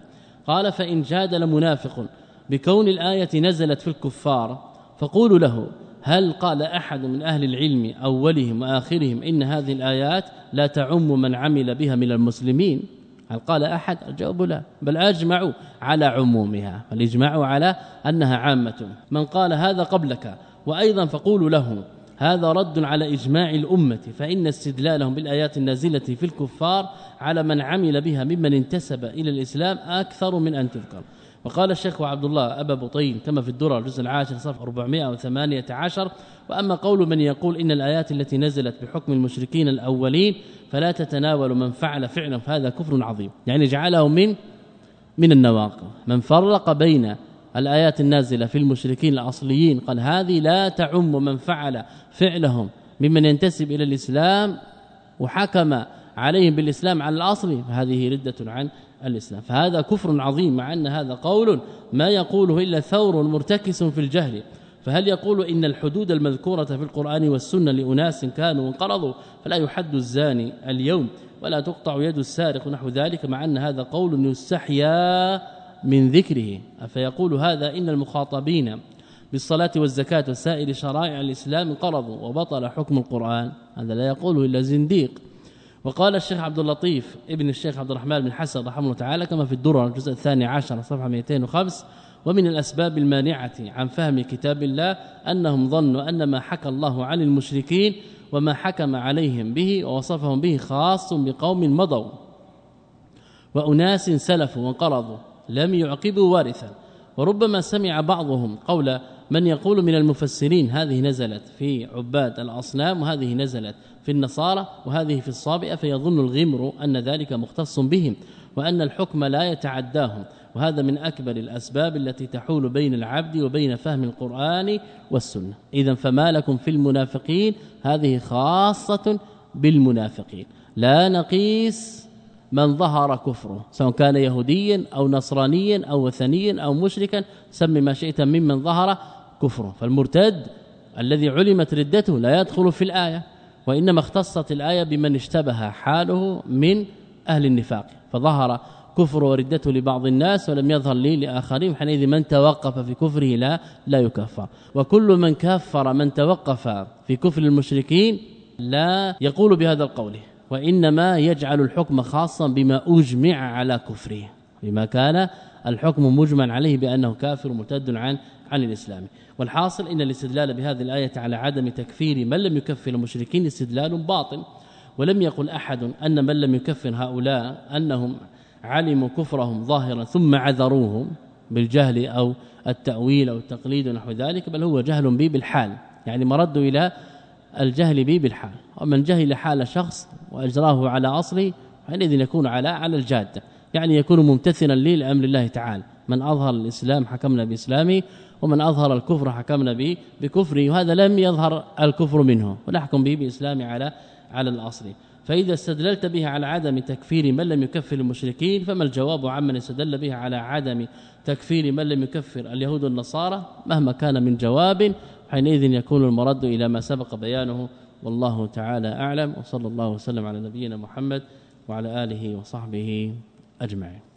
قال فإن جادل منافق بكون الآية نزلت في الكفار فقولوا له هل قال أحد من أهل العلم أولهم وآخرهم إن هذه الآيات لا تعم من عمل بها من المسلمين؟ هل قال أحد؟ الجواب لا بل أجمعوا على عمومها فالاجماع على أنها عامة. من قال هذا قبلك وأيضا فقولوا له هذا رد على إجماع الأمة فإن استدلالهم بالآيات النازلة في الكفار على من عمل بها ممن انتسب إلى الإسلام أكثر من أن تذكر. وقال الشيخ عبد الله أبا بطين كما في الدرر الجزء العاشر صفحة 418 وأما قول من يقول إن الآيات التي نزلت بحكم المشركين الأولين فلا تتناول من فعل فعلا فهذا كفر عظيم. يعني جعله من من النواقض. من فرق بين الآيات النازلة في المشركين الأصليين قال هذه لا تعم من فعل فعلهم ممن ينتسب إلى الإسلام وحكم عليهم بالإسلام على الأصل فهذه ردة عن الإسلام. فهذا كفر عظيم مع أن هذا قول ما يقوله إلا ثور مرتكس في الجهل. فهل يقول إن الحدود المذكورة في القرآن والسنة لأناس كانوا انقرضوا فلا يحد الزاني اليوم ولا تقطع يد السارق نحو ذلك مع أن هذا قول يستحيا من ذكره. فيقول هذا إن المخاطبين بالصلاة والزكاة وسائر شرائع الإسلام انقرضوا وبطل حكم القرآن؟ هذا لا يقوله إلا زنديق. وقال الشيخ عبد اللطيف ابن الشيخ عبد الرحمن بن حسن رحمه الله تعالى كما في الدرر الجزء الثاني عشر صفحة 205 ومن الأسباب المانعة عن فهم كتاب الله أنهم ظنوا أن ما حكى الله عن المشركين وما حكم عليهم به ووصفهم به خاص بقوم مضوا وأناس سلفوا وانقرضوا لم يعقبوا وارثا وربما سمع بعضهم قول من يقول من المفسرين هذه نزلت في عباد الأصنام وهذه نزلت في النصارى وهذه في الصابئة فيظن الغمر أن ذلك مختص بهم وأن الحكم لا يتعداهم. وهذا من أكبر الأسباب التي تحول بين العبد وبين فهم القرآن والسنة. إذا فما لكم في المنافقين؟ هذه خاصة بالمنافقين. لا نقيس من ظهر كفره سواء كان يهوديا أو نصرانيا أو وثنيا أو مشركا سم ما شئت ممن ظهر. كفره فالمرتد الذي علمت ردته لا يدخل في الآية وإنما اختصت الآية بمن اشتبه حاله من أهل النفاق. فظهر كفر وردته لبعض الناس ولم يظهر لي لآخرين حينئذ من توقف في كفره لا لا يكفر. وكل من كفر من توقف في كفر المشركين لا يقول بهذا القول وإنما يجعل الحكم خاصا بما أجمع على كفره. بما كان الحكم مجمع عليه بأنه كافر مرتد عن عن الإسلام. والحاصل إن الاستدلال بهذه الآية على عدم تكفير من لم يكفر المشركين استدلال باطل. ولم يقل أحد أن من لم يكفر هؤلاء أنهم علموا كفرهم ظاهرا ثم عذروهم بالجهل أو التأويل أو التقليد ونحو ذلك بل هو جهل به بالحال. يعني مرد إلى الجهل به بالحال. ومن جهل حال شخص وأجراه على أصله حينئذ يكون على على الجادة. يعني يكون ممتثلا لأمر الله تعالى. من أظهر الإسلام حكمنا باسلامه ومن أظهر الكفر حكمنا به بكفره وهذا لم يظهر الكفر منه. ونحكم به بإسلام على على الأصل. فإذا استدللت بها على عدم تكفير من لم يكفر المشركين فما الجواب عمن استدل بها على عدم تكفير من لم يكفر اليهود والنصارى؟ مهما كان من جواب حينئذ يكون المرد إلى ما سبق بيانه. والله تعالى أعلم. وصلى الله وسلم على نبينا محمد وعلى آله وصحبه أجمعين.